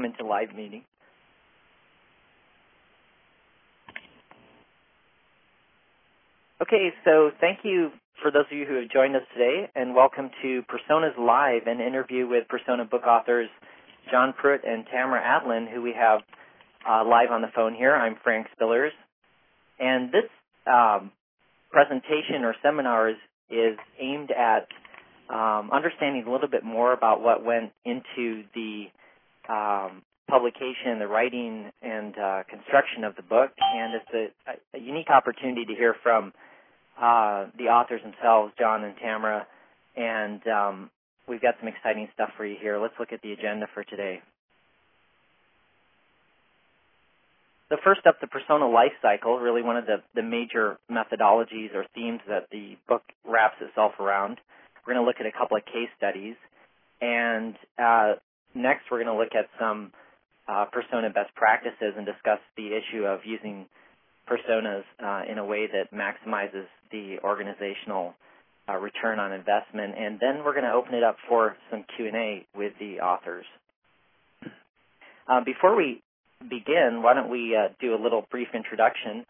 come into live meeting. Okay, so thank you for those of you who have joined us today, and welcome to Personas Live, an interview with Persona book authors John Pruitt and Tamara Adlin, who we have uh, live on the phone here. I'm Frank Spillers, and this um, presentation or seminar is, is aimed at um, understanding a little bit more about what went into the um, publication, the writing, and uh, construction of the book, and it's a, a unique opportunity to hear from uh, the authors themselves, John and Tamara, and um, we've got some exciting stuff for you here. Let's look at the agenda for today. The first up, the persona life cycle, really one of the, the major methodologies or themes that the book wraps itself around. We're going to look at a couple of case studies. And uh, next, we're going to look at some uh, persona best practices and discuss the issue of using personas uh, in a way that maximizes the organizational uh, return on investment, and then we're going to open it up for some Q&A with the authors. Uh, before we begin, why don't we uh, do a little brief introduction?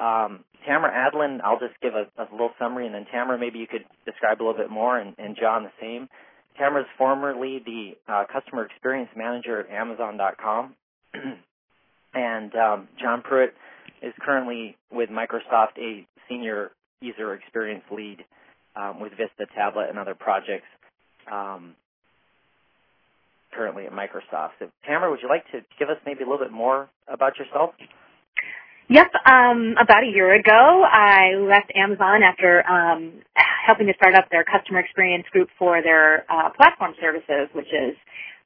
Um, Tamara Adlin, I'll just give a, a, little summary, and then Tamara, maybe you could describe a little bit more, and, and John the same. Tamara is formerly the uh, customer experience manager at Amazon.com, and um, John Pruitt is currently with Microsoft a senior user experience lead um, with Vista Tablet and other projects um, currently at Microsoft. So, Tamara, would you like to give us maybe a little bit more about yourself? Yep. Um, about a year ago, I left Amazon after um, helping to start up their customer experience group for their uh, platform services, which is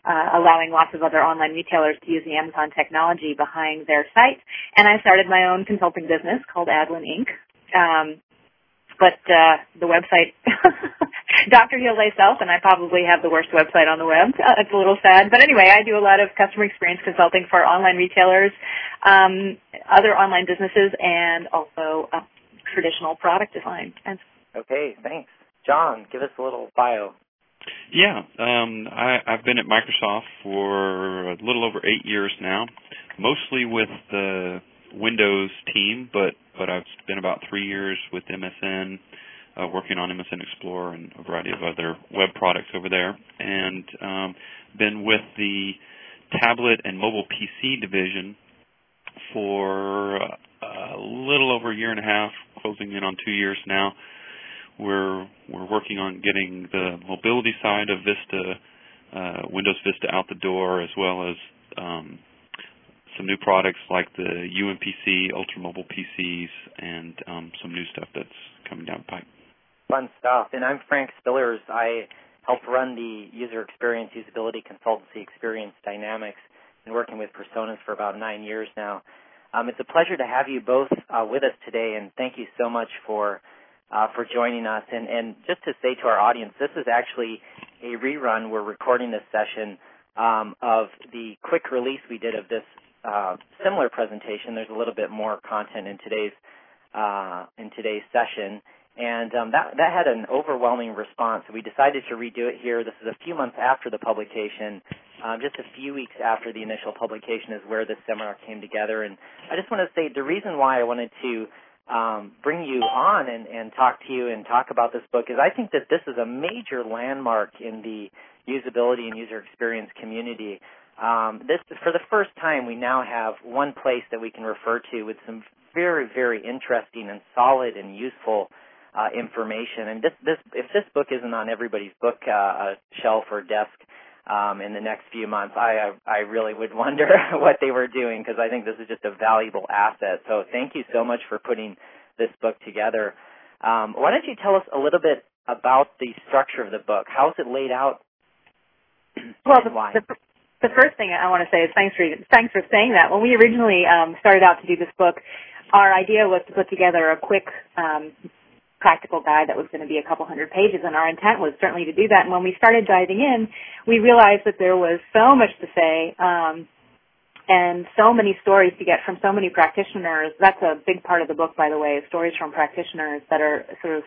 uh, allowing lots of other online retailers to use the Amazon technology behind their site. And I started my own consulting business called Adlin Inc. Um, but uh, the website, Dr. Heal Thyself, and I probably have the worst website on the web. Uh, it's a little sad, but anyway, I do a lot of customer experience consulting for online retailers, um, other online businesses, and also uh, traditional product design. And okay, thanks, John. Give us a little bio. Yeah, um, I, I've been at Microsoft for a little over eight years now, mostly with the Windows team, but but I've been about three years with MSN, uh, working on MSN Explorer and a variety of other web products over there, and um, been with the tablet and mobile PC division for a little over a year and a half, closing in on two years now. We're we're working on getting the mobility side of Vista, uh, Windows Vista out the door, as well as um, some new products like the UMPC, Ultra Mobile PCs, and um, some new stuff that's coming down the pipe. Fun stuff. And I'm Frank Spillers. I help run the user experience usability consultancy Experience Dynamics. Been working with personas for about nine years now. Um, it's a pleasure to have you both uh, with us today, and thank you so much for uh, for joining us. And, and just to say to our audience, this is actually a rerun. We're recording this session um, of the quick release we did of this uh, similar presentation. There's a little bit more content in today's uh, in today's session, and um, that that had an overwhelming response. So we decided to redo it here. This is a few months after the publication, um, just a few weeks after the initial publication is where this seminar came together. And I just want to say the reason why I wanted to um, bring you on and, and talk to you and talk about this book is I think that this is a major landmark in the usability and user experience community. Um, this is, for the first time we now have one place that we can refer to with some very very interesting and solid and useful uh, information. And this this if this book isn't on everybody's book uh, shelf or desk um, in the next few months, I I really would wonder what they were doing because I think this is just a valuable asset. So thank you so much for putting this book together. Um, why don't you tell us a little bit about the structure of the book? How is it laid out? Well, the, the, the first thing I want to say is thanks for thanks for saying that. When we originally um, started out to do this book, our idea was to put together a quick um, practical guide that was going to be a couple hundred pages, and our intent was certainly to do that. And when we started diving in, we realized that there was so much to say. Um, and so many stories to get from so many practitioners. That's a big part of the book, by the way, stories from practitioners that are sort of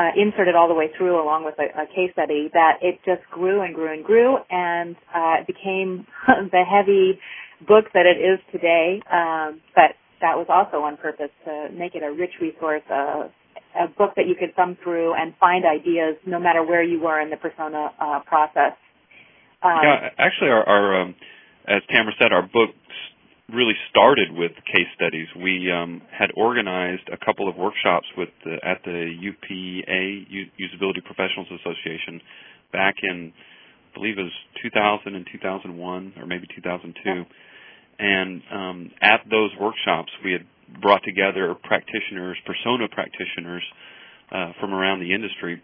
uh, inserted all the way through along with a, a, case study that it just grew and grew and grew and uh, became the heavy book that it is today. Um, but that was also on purpose to make it a rich resource, uh, a book that you could thumb through and find ideas no matter where you were in the persona uh, process. Um, yeah, actually, our, our um, as Tamara said, our books really started with case studies. We um, had organized a couple of workshops with the, at the UPA Usability Professionals Association back in, I believe it was 2000 and 2001 or maybe 2002. And um, at those workshops, we had brought together practitioners, persona practitioners uh, from around the industry.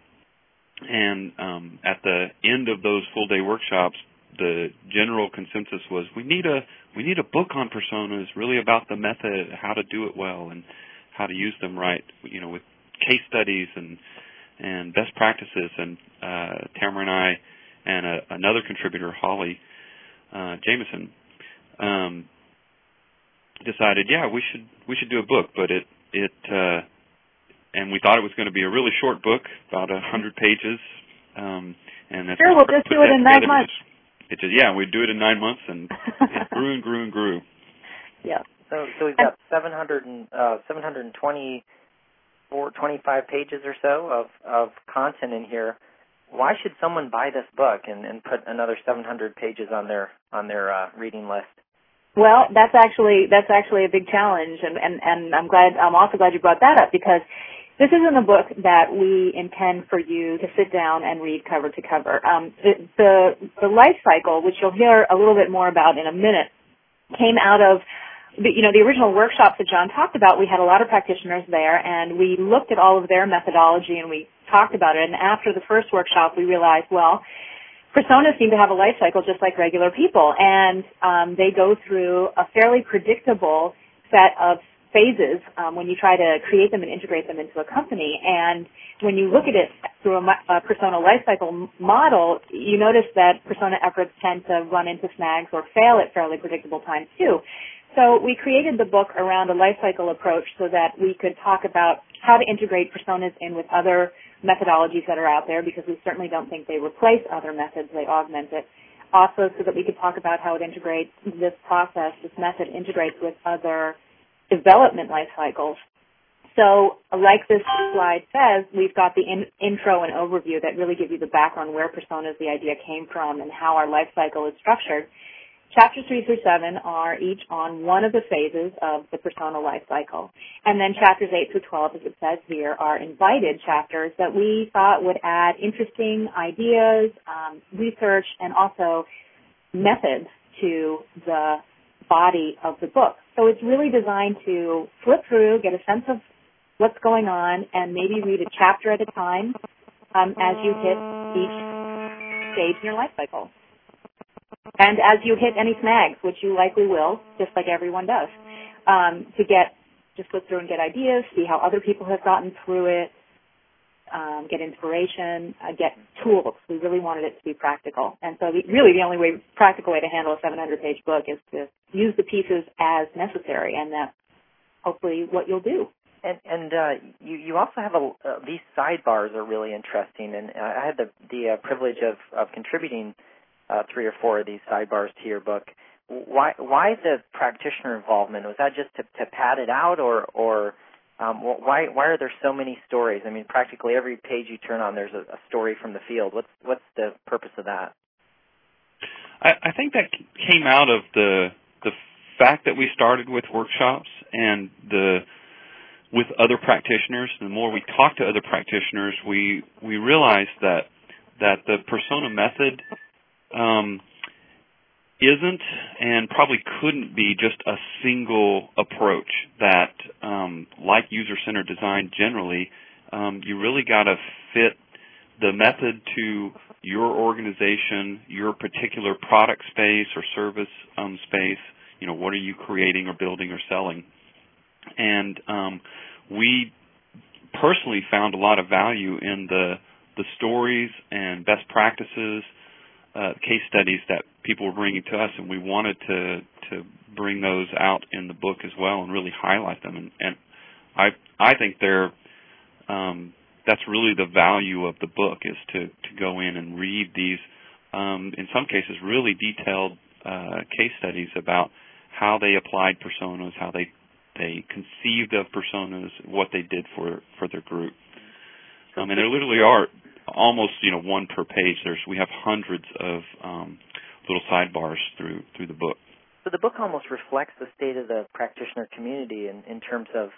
And um, at the end of those full day workshops, the general consensus was we need a we need a book on personas, really about the method, how to do it well, and how to use them right. You know, with case studies and and best practices. And uh, Tamara and I and a, another contributor, Holly uh, Jamesen, um, decided, yeah, we should we should do a book, but it it uh, and we thought it was going to be a really short book, about a hundred pages. Um, and sure, we'll just do it in nine months. It just yeah, we'd do it in nine months, and it grew and grew and grew. Yeah. So so we've got 700 and uh, 720 or 25 pages or so of of content in here. Why should someone buy this book and, and put another 700 pages on their on their uh, reading list? Well, that's actually that's actually a big challenge, and and and I'm glad I'm also glad you brought that up because this isn't a book that we intend for you to sit down and read cover to cover. Um, the, the the life cycle, which you'll hear a little bit more about in a minute, came out of the, you know the original workshops that John talked about. We had a lot of practitioners there, and we looked at all of their methodology and we talked about it. And after the first workshop, we realized, well, personas seem to have a life cycle just like regular people, and um, they go through a fairly predictable set of phases um, when you try to create them and integrate them into a company. And when you look at it through a, a persona lifecycle model, you notice that persona efforts tend to run into snags or fail at fairly predictable times too. So we created the book around a lifecycle approach so that we could talk about how to integrate personas in with other methodologies that are out there because we certainly don't think they replace other methods, they augment it. Also so that we could talk about how it integrates this process, this method integrates with other development life cycles. So like this slide says, we've got the in, intro and overview that really give you the background where personas the idea came from and how our life cycle is structured. Chapters 3 through 7 are each on one of the phases of the persona life cycle. And then chapters 8 through 12, as it says here, are invited chapters that we thought would add interesting ideas, um, research, and also methods to the body of the book. So it's really designed to flip through, get a sense of what's going on, and maybe read a chapter at a time um, as you hit each stage in your life cycle. And as you hit any snags, which you likely will, just like everyone does, um, to get just flip through and get ideas, see how other people have gotten through it, um, get inspiration, uh, get tools. We really wanted it to be practical, and so the, really the only way practical way to handle a 700-page book is to use the pieces as necessary, and that's hopefully what you'll do. And, and uh, you, you also have a, uh, these sidebars are really interesting, and I had the the uh, privilege of, of contributing uh, three or four of these sidebars to your book. Why why the practitioner involvement? Was that just to, to pad it out, or or um, why why are there so many stories? I mean, practically every page you turn on, there's a, a story from the field. What's what's the purpose of that? I, I think that came out of the the fact that we started with workshops and the with other practitioners. The more we talk to other practitioners, we we realize that that the persona method um, isn't and probably couldn't be just a single approach that, um, like user-centered design generally, um, you really got to fit the method to your organization, your particular product space or service um, space. You know, what are you creating or building or selling? And um, we personally found a lot of value in the the stories and best practices uh, case studies that people were bringing to us, and we wanted to to bring those out in the book as well and really highlight them. And, and I I think they're um, that's really the value of the book is to to go in and read these um, in some cases really detailed uh, case studies about how they applied personas, how they they conceived of personas, what they did for for their group. Um, and there literally are almost you know one per page. There's we have hundreds of um, little sidebars through through the book. So the book almost reflects the state of the practitioner community in, in terms of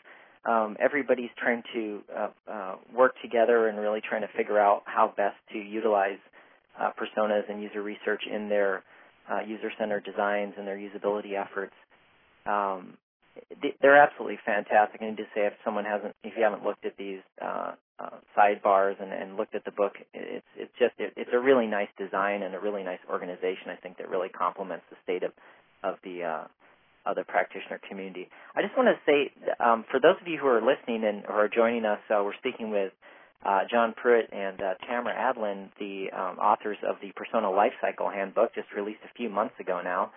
um, everybody's trying to uh, uh, work together and really trying to figure out how best to utilize uh, personas and user research in their uh, user-centered designs and their usability efforts. Um, they're absolutely fantastic. I need to say, if someone hasn't, if you haven't looked at these uh, sidebars and, and, looked at the book, it's it's just it, it's a really nice design and a really nice organization. I think that really complements the state of of the uh, of the practitioner community. I just want to say, um, for those of you who are listening and who are joining us, uh, we're speaking with uh, John Pruitt and uh, Tamara Adlin, the um, authors of the Persona Lifecycle Handbook, just released a few months ago now.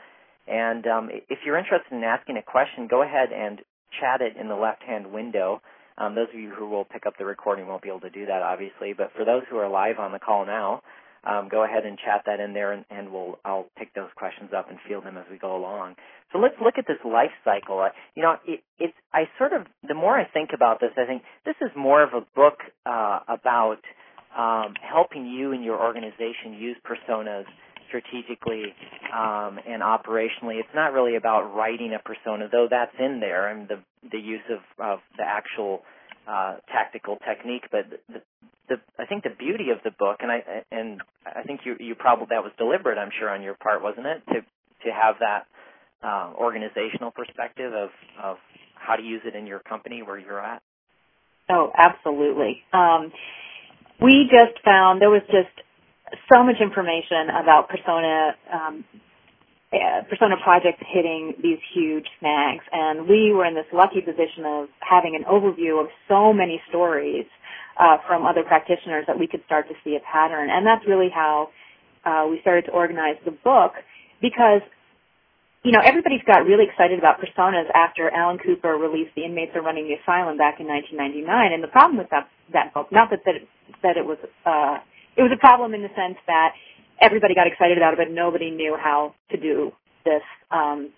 And um, if you're interested in asking a question, go ahead and chat it in the left-hand window. Um, those of you who will pick up the recording won't be able to do that, obviously. But for those who are live on the call now, um, go ahead and chat that in there, and, and we'll I'll pick those questions up and field them as we go along. So let's look at this life cycle. Uh, you know, it, it's I sort of the more I think about this, I think this is more of a book uh, about um, helping you and your organization use personas strategically um, and operationally. It's not really about writing a persona, though that's in there, and the the use of, of the actual uh, tactical technique. But the, the, I think the beauty of the book, and I and I think you you probably that was deliberate, I'm sure, on your part, wasn't it, to to have that uh, organizational perspective of of how to use it in your company where you're at. Oh, absolutely. Um, we just found there was just so much information about persona um, uh, persona projects hitting these huge snags and we were in this lucky position of having an overview of so many stories uh, from other practitioners that we could start to see a pattern and that's really how uh, we started to organize the book because you know, everybody's got really excited about personas after Alan Cooper released The Inmates Are Running the Asylum back in 1999. And the problem with that, that book, not that, that, it, that it was, uh, it was a problem in the sense that everybody got excited about it, but nobody knew how to do this, um,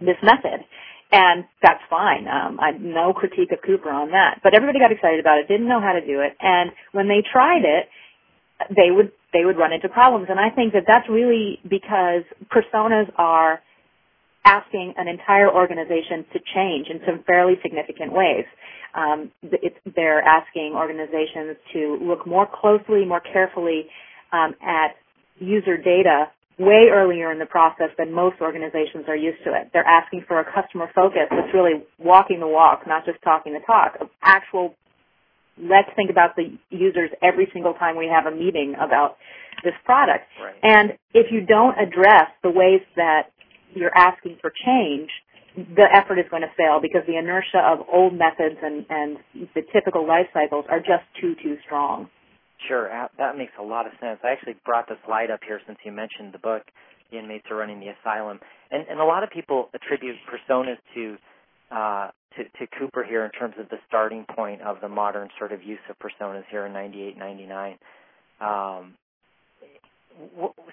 this method. And that's fine. Um, I no critique of Cooper on that, but everybody got excited about it, didn't know how to do it, and when they tried it, they would they would run into problems. And I think that that's really because personas are asking an entire organization to change in some fairly significant ways. Um, they're asking organizations to look more closely, more carefully um, at user data way earlier in the process than most organizations are used to it. They're asking for a customer focus that's really walking the walk, not just talking the talk. of Actual, let's think about the users every single time we have a meeting about this product. Right. And if you don't address the ways that you're asking for change, the effort is going to fail because the inertia of old methods and, and the typical life cycles are just too, too strong. Sure, that makes a lot of sense. I actually brought the slide up here since you mentioned the book, The Inmates Are Running the Asylum. And, and a lot of people attribute personas to, uh, to, to Cooper here in terms of the starting point of the modern sort of use of personas here in 98, 99. Um,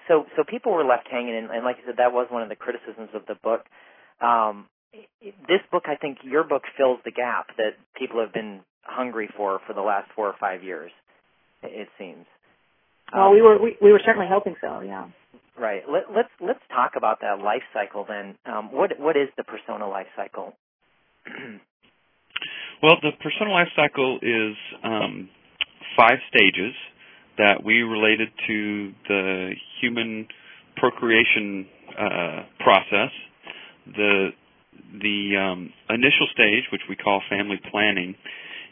so so people were left hanging, and, and like I said, that was one of the criticisms of the book. Um, this book, I think, your book fills the gap that people have been hungry for for the last four or five years. It seems. Well, um, we were we, we were certainly hoping so. Yeah. Right. Let, let's let's talk about that life cycle then. Um, what what is the persona life cycle? well, the persona life cycle is um, five stages that we related to the human procreation uh, process. The the um, initial stage, which we call family planning,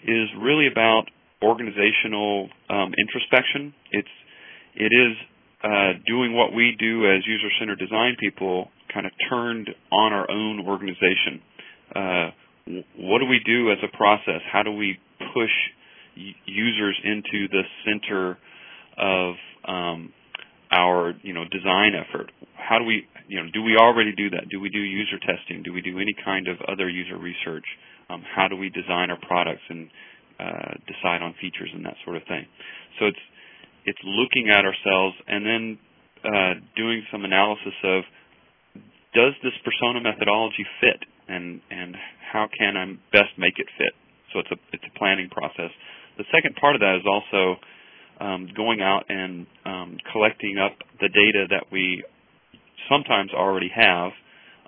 is really about organizational um, introspection. It's it is uh, doing what we do as user-centered design people, kind of turned on our own organization. Uh, what do we do as a process? How do we push users into the center of um, our you know design effort. How do we you know do we already do that? Do we do user testing? Do we do any kind of other user research? Um, how do we design our products and uh, decide on features and that sort of thing. So it's it's looking at ourselves and then uh, doing some analysis of does this persona methodology fit and and how can I best make it fit. So it's a it's a planning process. The second part of that is also um, going out and um, collecting up the data that we sometimes already have,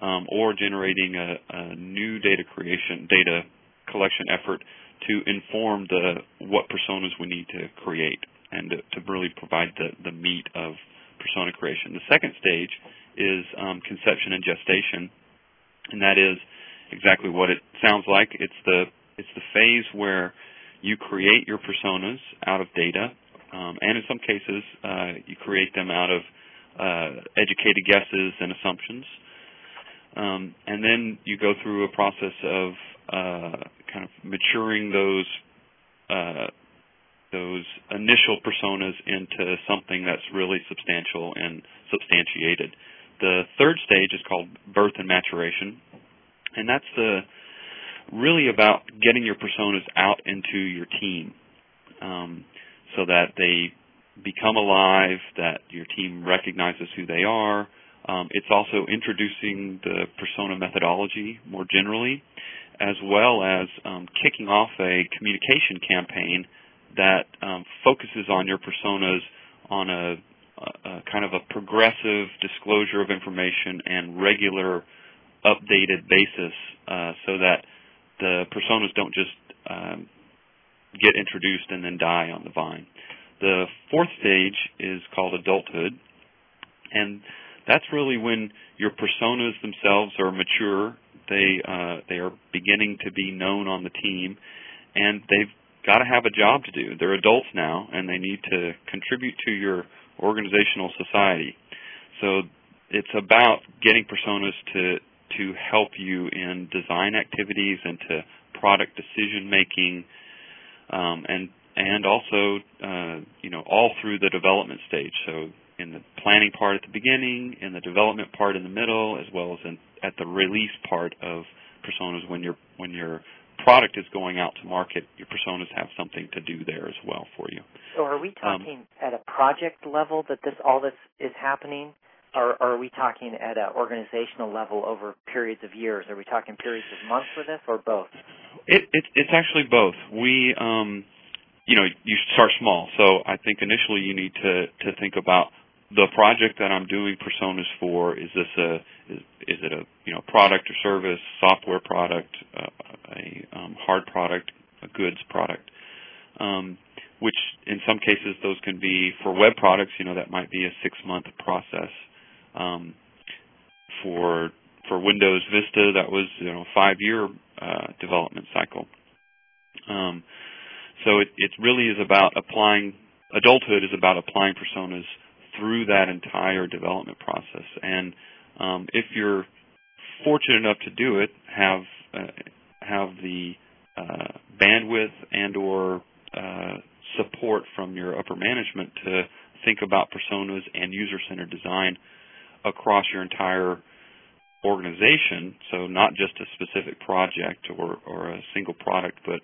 um, or generating a, a, new data creation, data collection effort to inform the what personas we need to create and to, to really provide the, the meat of persona creation. The second stage is um, conception and gestation, and that is exactly what it sounds like. It's the it's the phase where you create your personas out of data, um, and in some cases, uh, you create them out of uh, educated guesses and assumptions. Um, and then you go through a process of uh, kind of maturing those uh, those initial personas into something that's really substantial and substantiated. The third stage is called birth and maturation, and that's the really about getting your personas out into your team um, so that they become alive, that your team recognizes who they are. Um, it's also introducing the persona methodology more generally, as well as um, kicking off a communication campaign that um, focuses on your personas on a, a, kind of a progressive disclosure of information and regular updated basis uh, so that the personas don't just um, get introduced and then die on the vine. The fourth stage is called adulthood, and that's really when your personas themselves are mature. They uh, they are beginning to be known on the team, and they've got to have a job to do. They're adults now, and they need to contribute to your organizational society. So it's about getting personas to to help you in design activities and to product decision making, um, and and also uh, you know all through the development stage. So in the planning part at the beginning, in the development part in the middle, as well as in, at the release part of personas when you're when you're product is going out to market, your personas have something to do there as well for you. So, are we um, talking um, at a project level that this all this is happening, or, or are we talking at an organizational level over periods of years? Are we talking periods of months for this, or both? It, it it's actually both. We, um, you know, you start small. So I think initially you need to to think about the project that I'm doing personas for. Is this a is, is it a you know product or service, software product, uh, a um, hard product, a goods product, um, which in some cases those can be for web products. You know that might be a six month process. Um, for for Windows Vista, that was you know five year uh, development cycle. Um, so it, it really is about applying. Adulthood is about applying personas through that entire development process. And um, if you're fortunate enough to do it, have uh, have the uh, bandwidth and or uh, support from your upper management to think about personas and user-centered design across your entire organization. So not just a specific project or, or a single product, but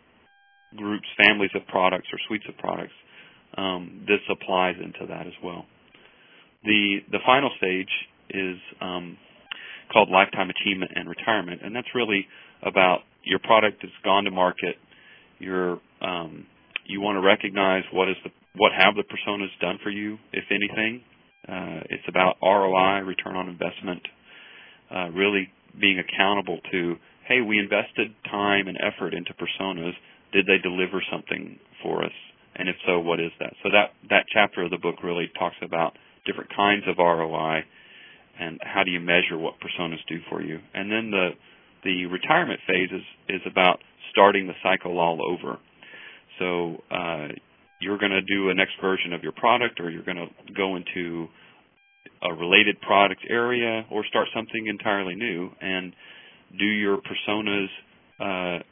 groups, families of products, or suites of products. Um, this applies into that as well. The the final stage is um, called lifetime achievement and retirement, and that's really about your product has gone to market. You're um, you want to recognize what is the what have the personas done for you, if anything. Uh, it's about ROI, return on investment, uh, really being accountable to, hey, we invested time and effort into personas. Did they deliver something for us? And if so, what is that? So that that chapter of the book really talks about different kinds of ROI, and how do you measure what personas do for you. And then the the retirement phase is is about starting the cycle all over. So uh, you're going to do a next version of your product, or you're going to go into a related product area, or start something entirely new. And do your personas uh,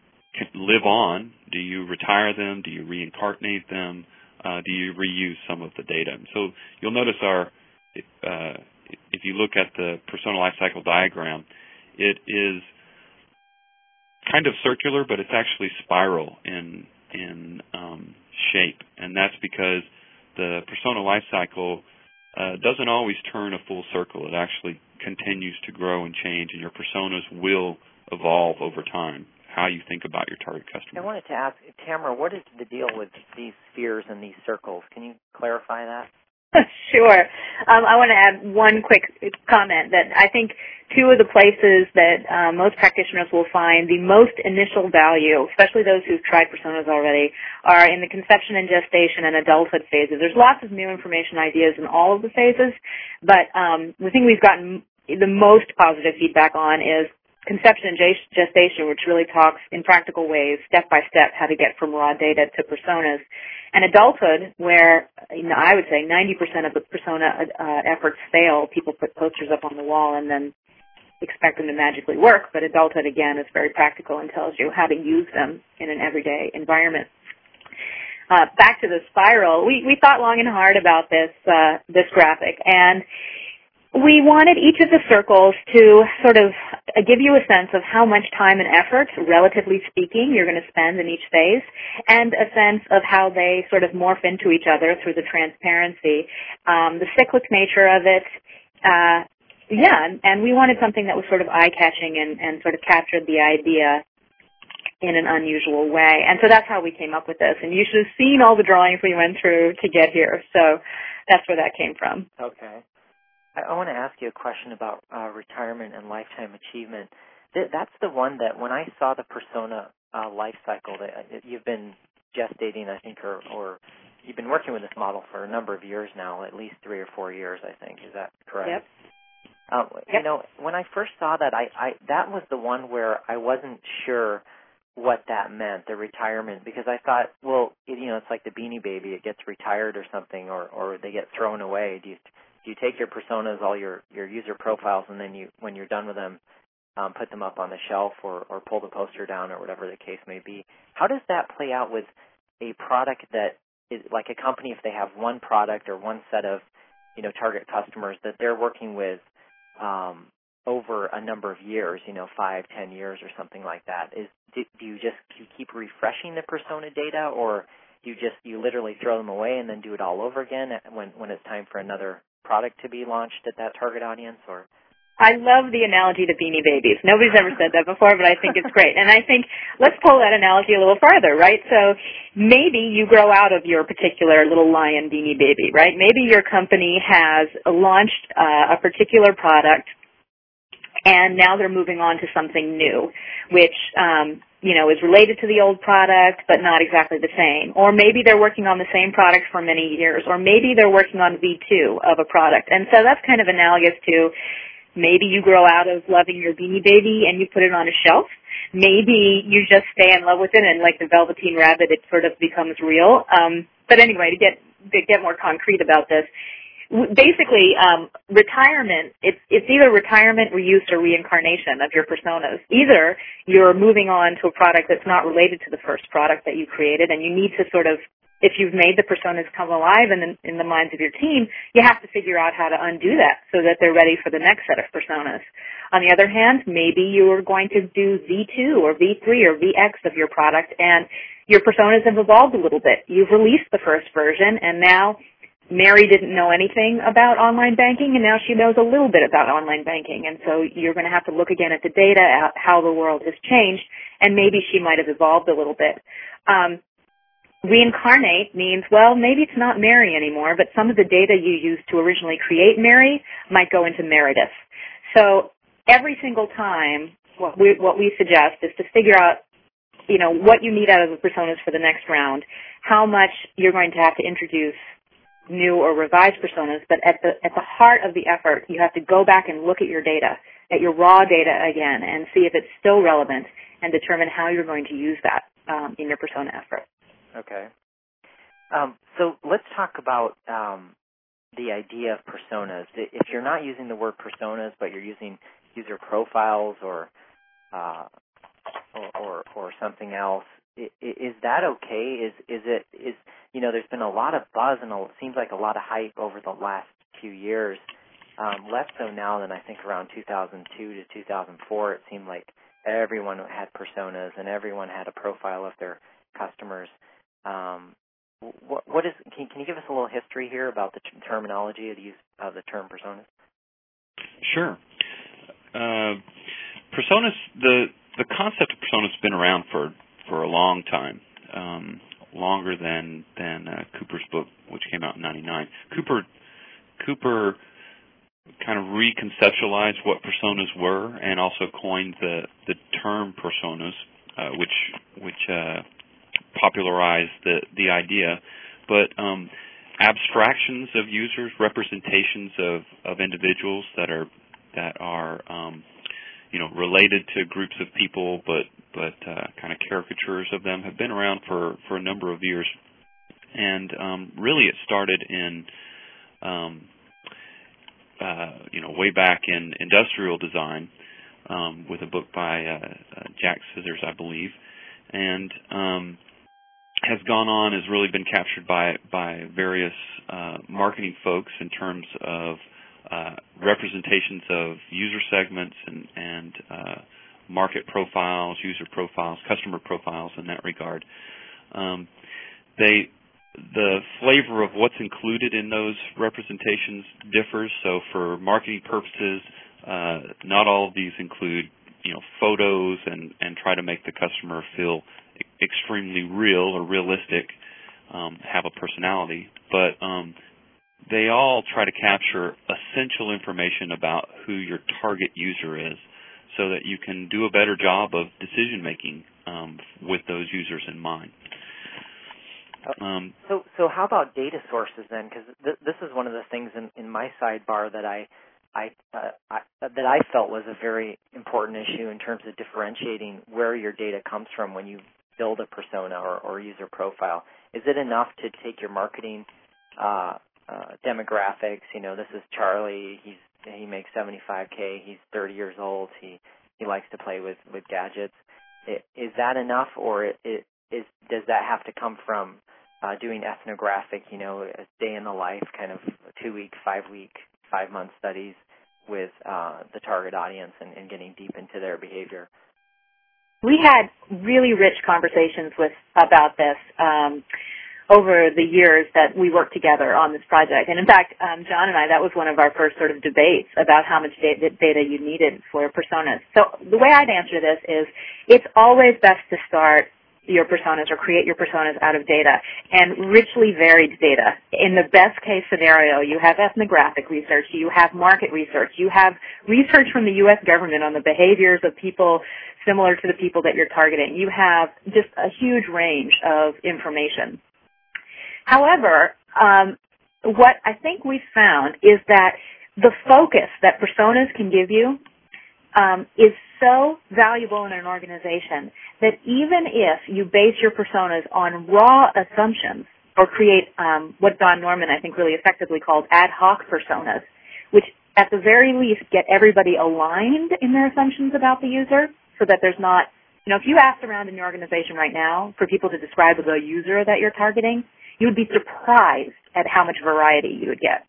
live on? Do you retire them? Do you reincarnate them? uh, do you reuse some of the data? And so you'll notice our, uh, if you look at the persona lifecycle diagram, it is kind of circular, but it's actually spiral in in um, shape, and that's because the persona lifecycle uh, doesn't always turn a full circle. It actually continues to grow and change, and your personas will evolve over time. How you think about your target customer. I wanted to ask Tamara, what is the deal with these spheres and these circles? Can you clarify that? sure. Um, I want to add one quick comment that I think two of the places that uh, most practitioners will find the most initial value, especially those who've tried personas already, are in the conception and gestation and adulthood phases. There's lots of new information ideas in all of the phases, but um, the thing we've gotten the most positive feedback on is conception and gestation, which really talks in practical ways, step by step, how to get from raw data to personas. And adulthood, where you know, I would say 90% of the persona uh, efforts fail. People put posters up on the wall and then expect them to magically work. But adulthood, again, is very practical and tells you how to use them in an everyday environment. Uh, back to the spiral, we, we thought long and hard about this uh, this graphic, and we wanted each of the circles to sort of uh, give you a sense of how much time and effort, relatively speaking, you're going to spend in each phase, and a sense of how they sort of morph into each other through the transparency, um, the cyclic nature of it. Uh, yeah, and, we wanted something that was sort of eye-catching and, and sort of captured the idea in an unusual way. And so that's how we came up with this. And you should have seen all the drawings we went through to get here. So that's where that came from. Okay. I, I want to ask you a question about uh, retirement and lifetime achievement. Th- that's the one that when I saw the persona uh, life cycle that uh, you've been gestating, I think, or, or you've been working with this model for a number of years now, at least three or four years, I think. Is that correct? Yep. Um, yep. You know, when I first saw that, I, I that was the one where I wasn't sure what that meant, the retirement, because I thought, well, it, you know, it's like the Beanie Baby, it gets retired or something, or or they get thrown away. Do you you take your personas, all your your user profiles, and then you when you're done with them, um, put them up on the shelf or or pull the poster down or whatever the case may be. How does that play out with a product that is like a company if they have one product or one set of you know target customers that they're working with um, over a number of years, you know, five, ten years or something like that. Is do, do you just do keep refreshing the persona data, or you just you literally throw them away and then do it all over again when when it's time for another product to be launched at that target audience or I love the analogy to beanie babies. Nobody's ever said that before, but I think it's great. And I think let's pull that analogy a little farther, right? So maybe you grow out of your particular little lion beanie baby, right? Maybe your company has launched uh, a particular product and now they're moving on to something new, which um, you know, is related to the old product but not exactly the same. Or maybe they're working on the same product for many years. Or maybe they're working on V2 of a product. And so that's kind of analogous to maybe you grow out of loving your beanie baby and you put it on a shelf. Maybe you just stay in love with it and like the Velveteen Rabbit, it sort of becomes real. Um, but anyway, to get to get more concrete about this, basically um, retirement it's it's either retirement reuse or reincarnation of your personas. Either you're moving on to a product that's not related to the first product that you created and you need to sort of if you've made the personas come alive in the, in the minds of your team you have to figure out how to undo that so that they're ready for the next set of personas. On the other hand maybe you are going to do v2 or v3 or vx of your product and your personas have evolved a little bit. You've released the first version and now Mary didn't know anything about online banking and now she knows a little bit about online banking. And so you're going to have to look again at the data at how the world has changed and maybe she might have evolved a little bit. Um, reincarnate means well maybe it's not mary anymore but some of the data you used to originally create mary might go into meredith. So every single time what we what we suggest is to figure out you know what you need out of the personas for the next round how much you're going to have to introduce new or revised personas, but at the at the heart of the effort, you have to go back and look at your data, at your raw data again, and see if it's still relevant, and determine how you're going to use that um, in your persona effort. Okay. Um, so let's talk about um, the idea of personas. If you're not using the word personas, but you're using user profiles or uh, or, or, or something else, is that okay? Is is it is you know there's been a lot of buzz and it seems like a lot of hype over the last few years. Um, less so now than I think around 2002 to 2004. It seemed like everyone had personas and everyone had a profile of their customers. Um, what, what is? Can, can, you give us a little history here about the terminology of the use of the term personas? Sure. Uh, personas. The the concept of personas has been around for for a long time, um, longer than than uh, Cooper's book, which came out in '99. Cooper Cooper kind of reconceptualized what personas were, and also coined the the term personas, uh, which which uh, popularized the the idea. But um, abstractions of users, representations of of individuals that are that are um, you know related to groups of people, but but uh, kind of caricatures of them have been around for for a number of years, and um, really it started in um, uh, you know way back in industrial design um, with a book by uh, uh, Jack Scissors, I believe, and um, has gone on has really been captured by by various uh, marketing folks in terms of uh, representations of user segments and, and uh, market profiles, user profiles, customer profiles in that regard. Um, they the flavor of what's included in those representations differs. So for marketing purposes, uh, not all of these include you know photos and and try to make the customer feel extremely real or realistic, um, have a personality, but um, they all try to capture essential information about who your target user is so that you can do a better job of decision making um, with those users in mind. Um, so, so how about data sources then? Because th- this is one of the things in, in my sidebar that I, I, uh, I, that I felt was a very important issue in terms of differentiating where your data comes from when you build a persona or, or user profile. Is it enough to take your marketing uh, uh, demographics? You know, this is Charlie. He's he makes 75k. He's 30 years old. He he likes to play with with gadgets. It, is that enough, or it, it is does that have to come from uh, doing ethnographic, you know, a day in the life, kind of two week, five week, five month studies with uh, the target audience and, and getting deep into their behavior? We had really rich conversations with about this. Um, over the years that we worked together on this project. And in fact, um, John and I, that was one of our first sort of debates about how much data, data you needed for personas. So the way I'd answer this is it's always best to start your personas or create your personas out of data and richly varied data. In the best case scenario, you have ethnographic research, you have market research, you have research from the U.S. government on the behaviors of people similar to the people that you're targeting. You have just a huge range of information. However, um, what I think we've found is that the focus that personas can give you um, is so valuable in an organization that even if you base your personas on raw assumptions or create um, what Don Norman I think really effectively called ad hoc personas, which at the very least get everybody aligned in their assumptions about the user so that there's not, you know, if you asked around in your organization right now for people to describe the user that you're targeting, you would be surprised at how much variety you would get.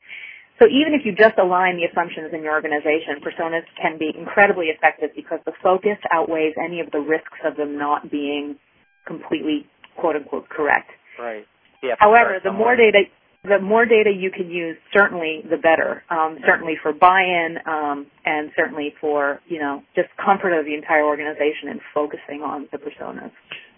So even if you just align the assumptions in your organization, personas can be incredibly effective because the focus outweighs any of the risks of them not being completely quote unquote correct. Right. Yeah, However, the more data the more data you can use, certainly the better. Um, certainly for buy-in, um, and certainly for you know just comfort of the entire organization and focusing on the personas.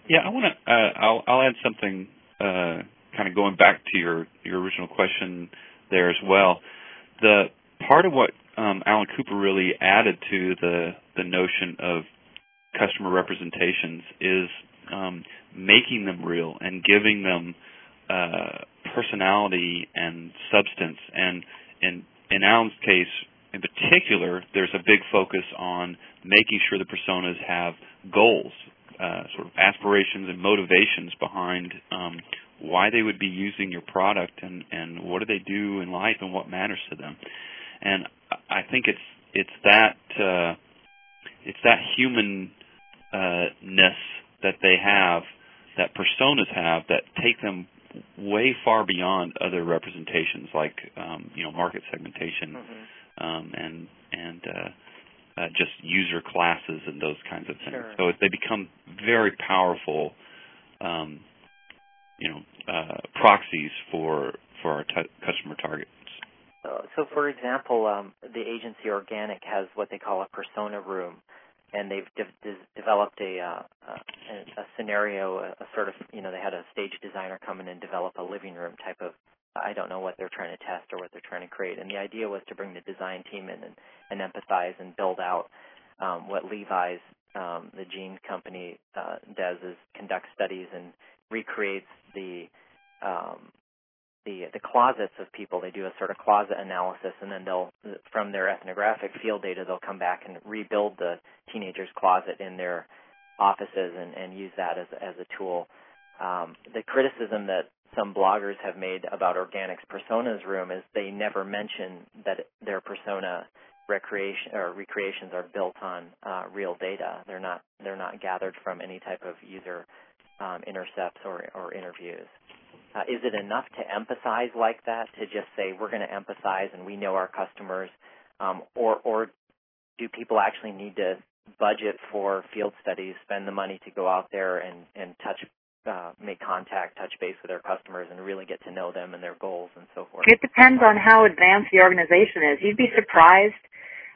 Yeah, I want to. Uh, I'll, I'll add something uh, kind of going back to your your original question there as well. The part of what um, Alan Cooper really added to the the notion of customer representations is um, making them real and giving them uh, personality and substance. And in in Alan's case, in particular, there's a big focus on making sure the personas have goals, uh, sort of aspirations and motivations behind um, why they would be using your product and and what do they do in life and what matters to them. And I think it's it's that uh, it's that human uh, ness that they have, that personas have, that take them way far beyond other representations like um, you know market segmentation mm-hmm. um, and and uh, uh, just user classes and those kinds of things. Sure. So they become very powerful um, you know uh, proxies for for our t- customer targets. Uh, so, for example, um, the agency Organic has what they call a persona room, and they've de- de- developed a, uh, a, a scenario, a, a sort of you know they had a stage designer come in and develop a living room type of I don't know what they're trying to test or what they're trying to create. And the idea was to bring the design team in and, and empathize and build out um, what Levi's, um, the jeans company, uh, does is conduct studies and recreates the um, the the closets of people. They do a sort of closet analysis, and then they'll from their ethnographic field data, they'll come back and rebuild the teenager's closet in their offices and, and use that as as a tool. Um, the criticism that some bloggers have made about Organics Personas Room is they never mention that their persona recreation or recreations are built on uh, real data. They're not they're not gathered from any type of user um, intercepts or, or interviews. Uh, is it enough to emphasize like that to just say we're going to emphasize and we know our customers, um, or or do people actually need to budget for field studies, spend the money to go out there and and touch uh, make contact, touch base with their customers, and really get to know them and their goals and so forth? It depends on how advanced the organization is. You'd be surprised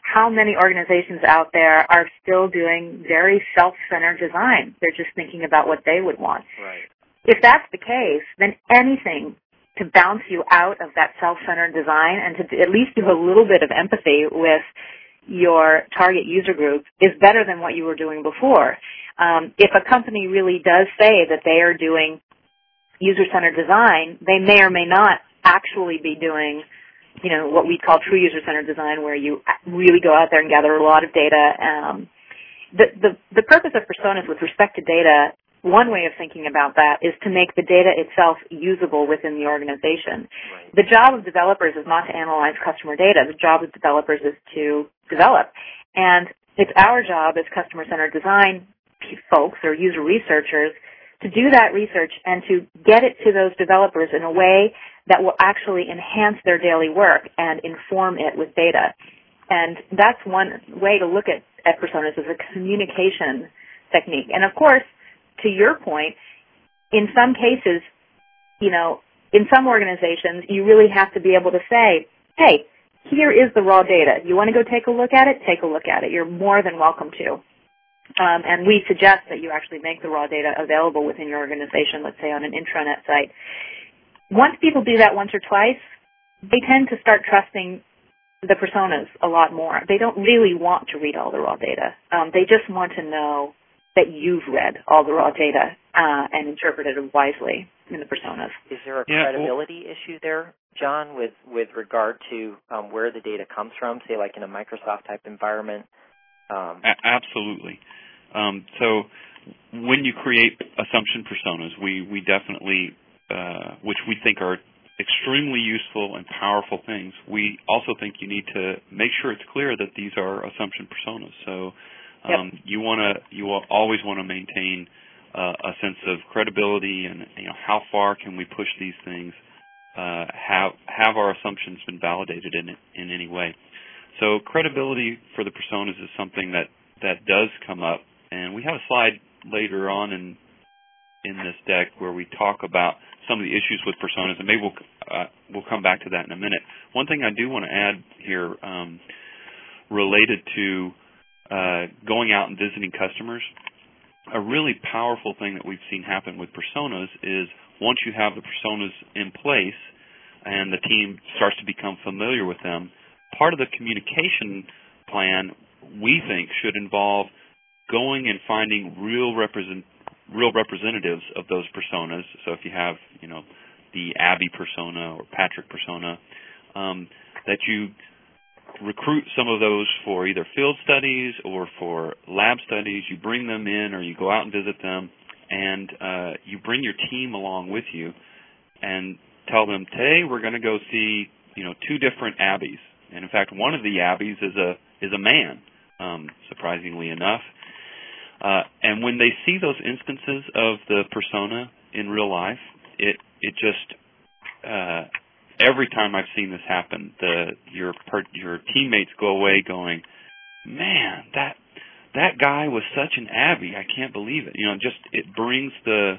how many organizations out there are still doing very self-centered design. They're just thinking about what they would want. Right. If that's the case, then anything to bounce you out of that self-centered design and to at least do a little bit of empathy with your target user group is better than what you were doing before um, if a company really does say that they are doing user-centered design, they may or may not actually be doing, you know, what we call true user-centered design, where you really go out there and gather a lot of data. Um, the, the, the purpose of personas with respect to data, one way of thinking about that is to make the data itself usable within the organization. Right. The job of developers is not to analyze customer data. The job of developers is to develop. And it's our job as customer-centered design folks or user researchers to do that research and to get it to those developers in a way that will actually enhance their daily work and inform it with data. And that's one way to look at, at personas as a communication technique. And of course, to your point, in some cases, you know, in some organizations, you really have to be able to say, hey, here is the raw data. You want to go take a look at it? Take a look at it. You're more than welcome to. Um, and we suggest that you actually make the raw data available within your organization, let's say on an intranet site. Once people do that once or twice, they tend to start trusting the personas a lot more. They don't really want to read all the raw data. Um, they just want to know that you've read all the raw data uh, and interpreted it wisely in the personas. Is there a Yeah, well- credibility issue there, John, with with regard to um, where the data comes from? Say, like in a Microsoft type environment. Um, A- absolutely. Um, so when you create assumption personas, we we definitely, uh, which we think are extremely useful and powerful things. We also think you need to make sure it's clear that these are assumption personas. So um, you want to you always want to maintain uh, a sense of credibility and you know how far can we push these things. Uh, have have our assumptions been validated in in any way? So credibility for the personas is something that that does come up, and we have a slide later on in in this deck where we talk about some of the issues with personas, and maybe we'll uh, we'll come back to that in a minute. One thing I do want to add here, um, related to uh, going out and visiting customers, a really powerful thing that we've seen happen with personas is once you have the personas in place and the team starts to become familiar with them, part of the communication plan we think should involve going and finding real represent real representatives of those personas. So if you have, you know, the Abby persona or Patrick persona, um, that you recruit some of those for either field studies or for lab studies. You bring them in, or you go out and visit them, and uh, you bring your team along with you, and tell them today we're going to go see, you know, two different Abbeys. And in fact, one of the Abbeys is a is a man, um, surprisingly enough. Uh, and when they see those instances of the persona in real life, it it just uh, every time I've seen this happen, the your per, your teammates go away going, man, that that guy was such an Abby. I can't believe it. You know, just it brings the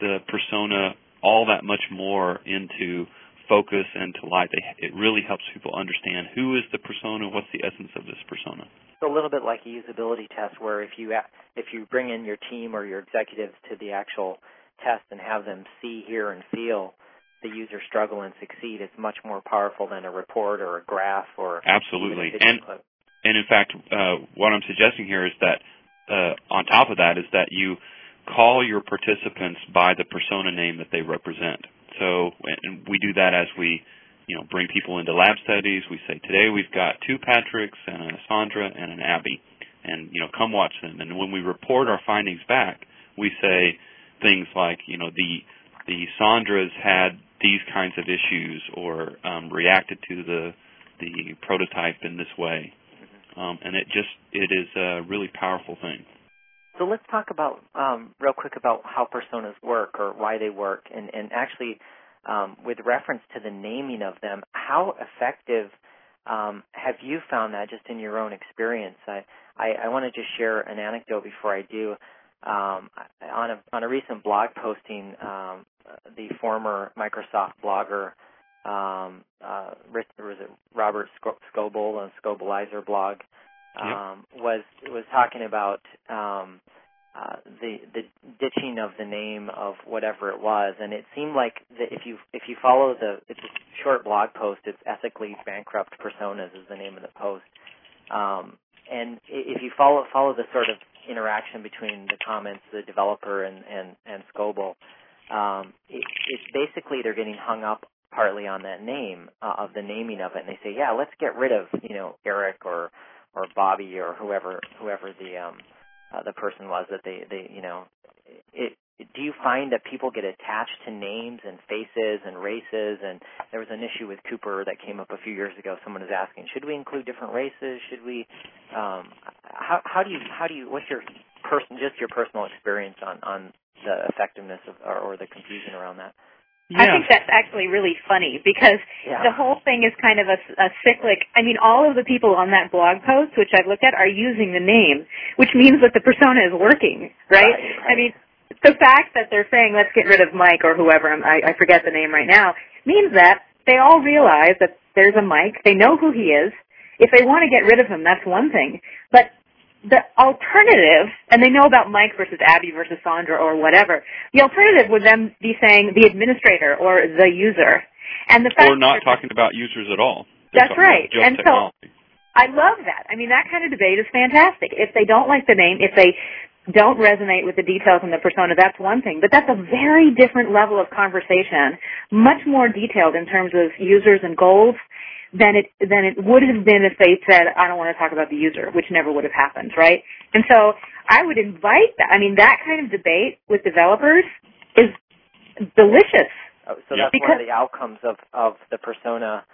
the persona all that much more into focus and to light. They, it really helps people understand who is the persona, what's the essence of this persona. A little bit like a usability test, where if you if you bring in your team or your executives to the actual test and have them see, hear, and feel the user struggle and succeed, it's much more powerful than a report or a graph or absolutely. And clip. and in fact, uh, what I'm suggesting here is that uh, on top of that is that you call your participants by the persona name that they represent. So and we do that as we you know bring people into lab studies. We say today we've got two Patricks and a Sandra and an Abby, and you know come watch them. And when we report our findings back, we say things like you know the the Sandras had these kinds of issues or um, reacted to the the prototype in this way, um, and it just it is a really powerful thing. So let's talk about um, real quick about how personas work or why they work, and, and actually um, with reference to the naming of them, how effective um, have you found that just in your own experience? I, I, I want to just share an anecdote before I do. Um, on a on a recent blog posting, um, the former Microsoft blogger um, uh, was it Robert Scoble on Scobleizer blog um, yep. was was talking about um, uh, the the ditching of the name of whatever it was, and it seemed like that if you if you follow the it's a short blog post, it's ethically bankrupt personas is the name of the post, um, and if you follow follow the sort of interaction between the comments, the developer and and and Scoble, um, it, it's basically they're getting hung up partly on that name uh, of the naming of it, and they say, yeah, let's get rid of you know Eric or or Bobby or whoever whoever the um uh, the person was that they they you know it do you find that people get attached to names and faces and races? And there was an issue with Cooper that came up a few years ago. Someone was asking should we include different races? Should we um how how do you how do you what's your person just your personal experience on on the effectiveness of or, or the confusion around that yeah. I think that's actually really funny because yeah. the whole thing is kind of a, a cyclic. I mean, all of the people on that blog post, which I've looked at, are using the name, which means that the persona is working, right? right, right. I mean, the fact that they're saying let's get rid of Mike or whoever I, I forget the name right now means that they all realize that there's a Mike. They know who he is. If they want to get rid of him, that's one thing. But the alternative, and they know about Mike versus Abby versus Sandra or whatever, the alternative would then be saying the administrator or the user. And the fact or not talking about users at all. They're that's right. and technology. so I love that. I mean, that kind of debate is fantastic. If they don't like the name, if they don't resonate with the details and the persona, that's one thing. But that's a very different level of conversation, much more detailed in terms of users and goals than it than it would have been if they said, "I don't want to talk about the user," which never would have happened, right? And so I would invite that. I mean, that kind of debate with developers is delicious. Oh, so that's because, one of the outcomes of of the persona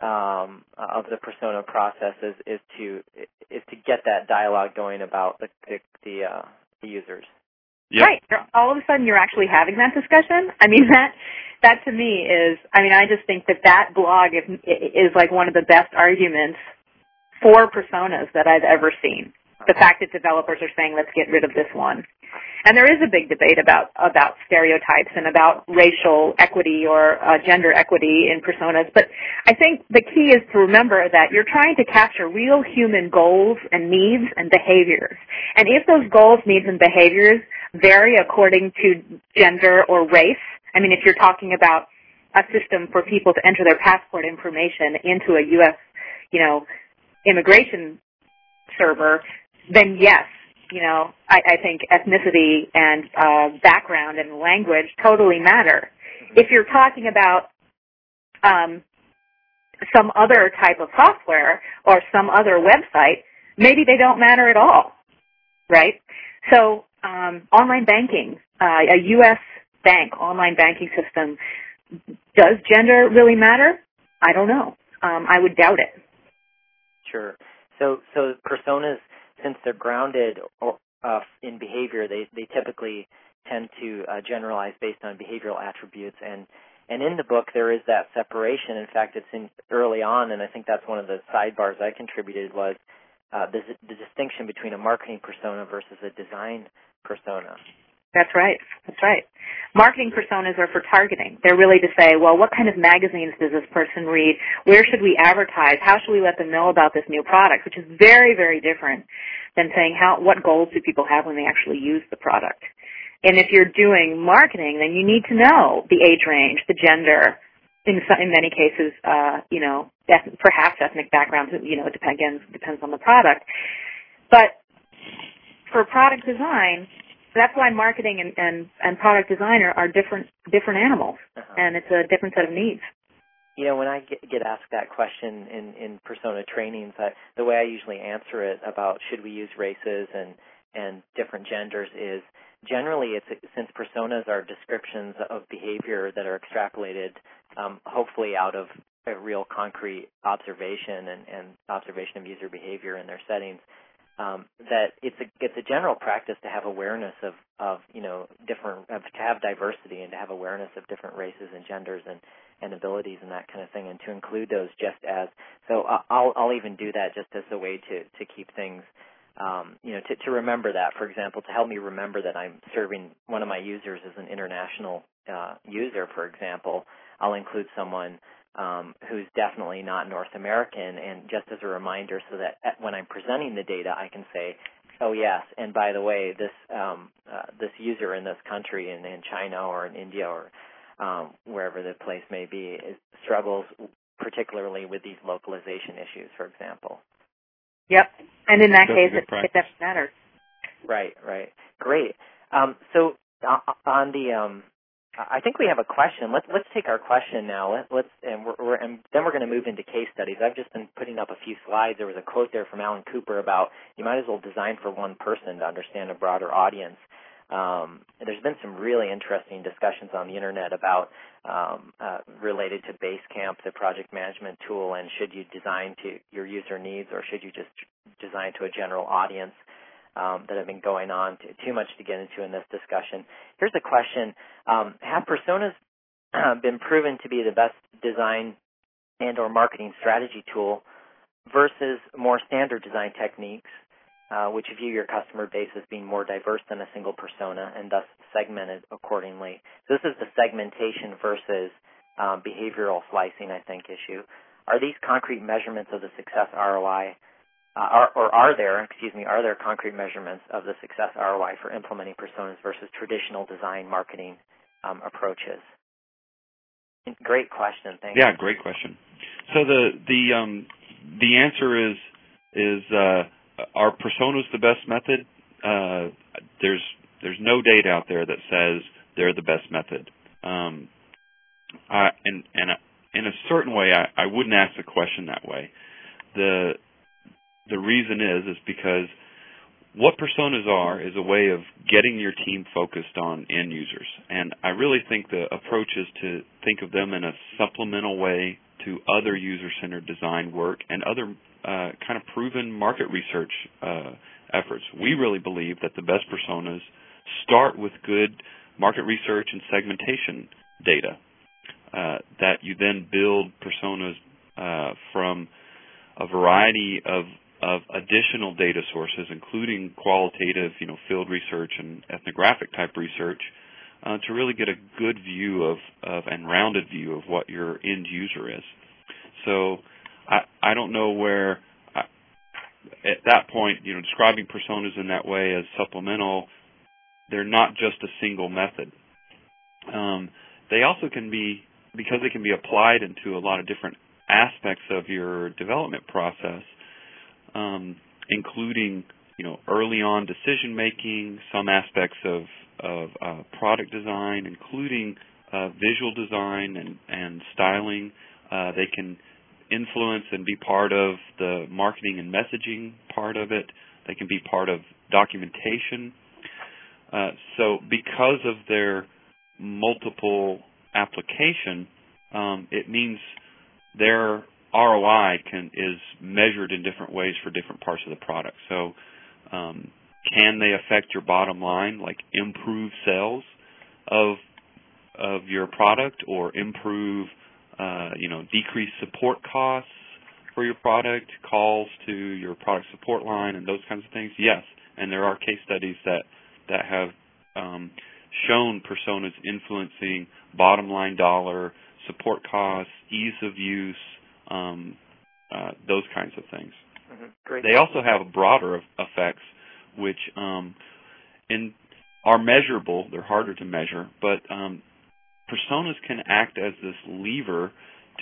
um, of the persona process is, is to is to get that dialogue going about the the, the, uh, the users. Yep. Right. All of a sudden, you're actually having that discussion. I mean that that to me is, I mean, I just think that that blog is, is like one of the best arguments for personas that I've ever seen. The fact that developers are saying, let's get rid of this one. And there is a big debate about, about stereotypes and about racial equity or uh, gender equity in personas. But I think the key is to remember that you're trying to capture real human goals and needs and behaviors. And if those goals, needs, and behaviors vary according to gender or race, I mean, if you're talking about a system for people to enter their passport information into a U.S., you know, immigration server, then yes, you know, I, I think ethnicity and uh, background and language totally matter. If you're talking about um, some other type of software or some other website, maybe they don't matter at all, right? So um, online banking, uh, a U.S bank, online banking system. Does gender really matter? I don't know. Um, I would doubt it. Sure. So, so personas, since they're grounded or, uh, in behavior, they they typically tend to uh, generalize based on behavioral attributes. And and in the book, there is that separation. In fact, it's in early on, and I think that's one of the sidebars I contributed was uh, the, the distinction between a marketing persona versus a design persona. That's right. That's right. marketing personas are for targeting. They're really to say, well, what kind of magazines does this person read? Where should we advertise? How should we let them know about this new product? Which is very, very different than saying how, what goals do people have when they actually use the product. And if you're doing marketing, then you need to know the age range, the gender, in, in many cases, uh, you know, perhaps ethnic backgrounds, you know, it depends, again, depends on the product. But for product design, that's why marketing and, and, and product designer are different different animals, uh-huh. and it's a different set of needs. You know, when I get, get asked that question in in persona trainings, I, the way I usually answer it about should we use races and and different genders is generally it's since personas are descriptions of behavior that are extrapolated um, hopefully out of a real concrete observation and, and observation of user behavior in their settings um, that it's a it's a general practice to have awareness of of you know different of, to have diversity and to have awareness of different races and genders and and abilities and that kind of thing and to include those just as so I'll I'll even do that just as a way to to keep things um, you know to to remember that. For example to help me remember that I'm serving one of my users as an international uh, user for example I'll include someone um, who's definitely not North American, and just as a reminder, so that when I'm presenting the data, I can say, "Oh yes, and by the way, this um, uh, this user in this country, in, in China or in India or um, wherever the place may be, is, struggles particularly with these localization issues, for example." Yep, and in that That's case, it, it doesn't matter. Right, right, great. Um, so uh, on the um, I think we have a question. Let's let's take our question now. Let, let's and we're, we're and then we're going to move into case studies. I've just been putting up a few slides. There was a quote there from Alan Cooper about you might as well design for one person to understand a broader audience. Um, there's been some really interesting discussions on the internet about um, uh, related to Basecamp, the project management tool, and should you design to your user needs or should you just design to a general audience um, that have been going on. Too, too much to get into in this discussion. Here's a question: um, Have personas been proven to be the best design and/or marketing strategy tool versus more standard design techniques, uh, which view your customer base as being more diverse than a single persona and thus segmented accordingly? So this is the segmentation versus um, behavioral slicing, I think, issue. Are these concrete measurements of the success ROI are, or are there, excuse me, are there concrete measurements of the success ROI for implementing personas versus traditional design marketing um, approaches? Great question. Thank yeah, great question. So the the um, the answer is is uh, are personas the best method? Uh, there's there's no data out there that says they're the best method. Um, I, and and in a certain way, I, I wouldn't ask the question that way. The the reason is is because what personas are is a way of getting your team focused on end users. And I really think the approach is to think of them in a supplemental way to other user-centered design work and other uh, kind of proven market research uh, efforts. We really believe that the best personas start with good market research and segmentation data. Uh, that you then build personas uh, from a variety of of additional data sources, including qualitative, you know, field research and ethnographic type research, uh, to really get a good view of, of and rounded view of what your end user is. So I, I don't know where I, at that point, you know, describing personas in that way as supplemental, they're not just a single method. Um, they also can be because they can be applied into a lot of different aspects of your development process um, including you know early on decision making, some aspects of of uh, product design, including uh, visual design and and styling. Uh, they can influence and be part of the marketing and messaging part of it. They can be part of documentation. Uh, so because of their multiple application, um, it means their ROI can is measured in different ways for different parts of the product. So, um, can they affect your bottom line, like improve sales of of your product, or improve, uh, you know, decrease support costs for your product, calls to your product support line, and those kinds of things? Yes, and there are case studies that that have um, shown personas influencing bottom line dollar, support costs, ease of use, um, uh, those kinds of things. Mm-hmm. They also have broader effects, which um, in are measurable. They're harder to measure, but um, personas can act as this lever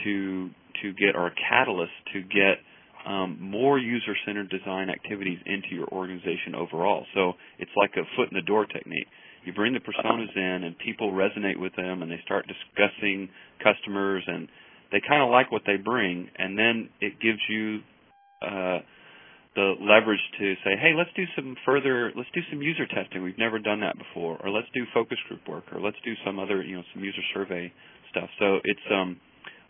to to get or a catalyst to get um, more user-centered design activities into your organization overall. So it's like a foot in the door technique. You bring the personas in, and people resonate with them, and they start discussing customers, and they kind of like what they bring, and then it gives you uh, the leverage to say, hey, let's do some further, let's do some user testing. We've never done that before, or let's do focus group work, or let's do some other, you know, some user survey stuff. So it's um,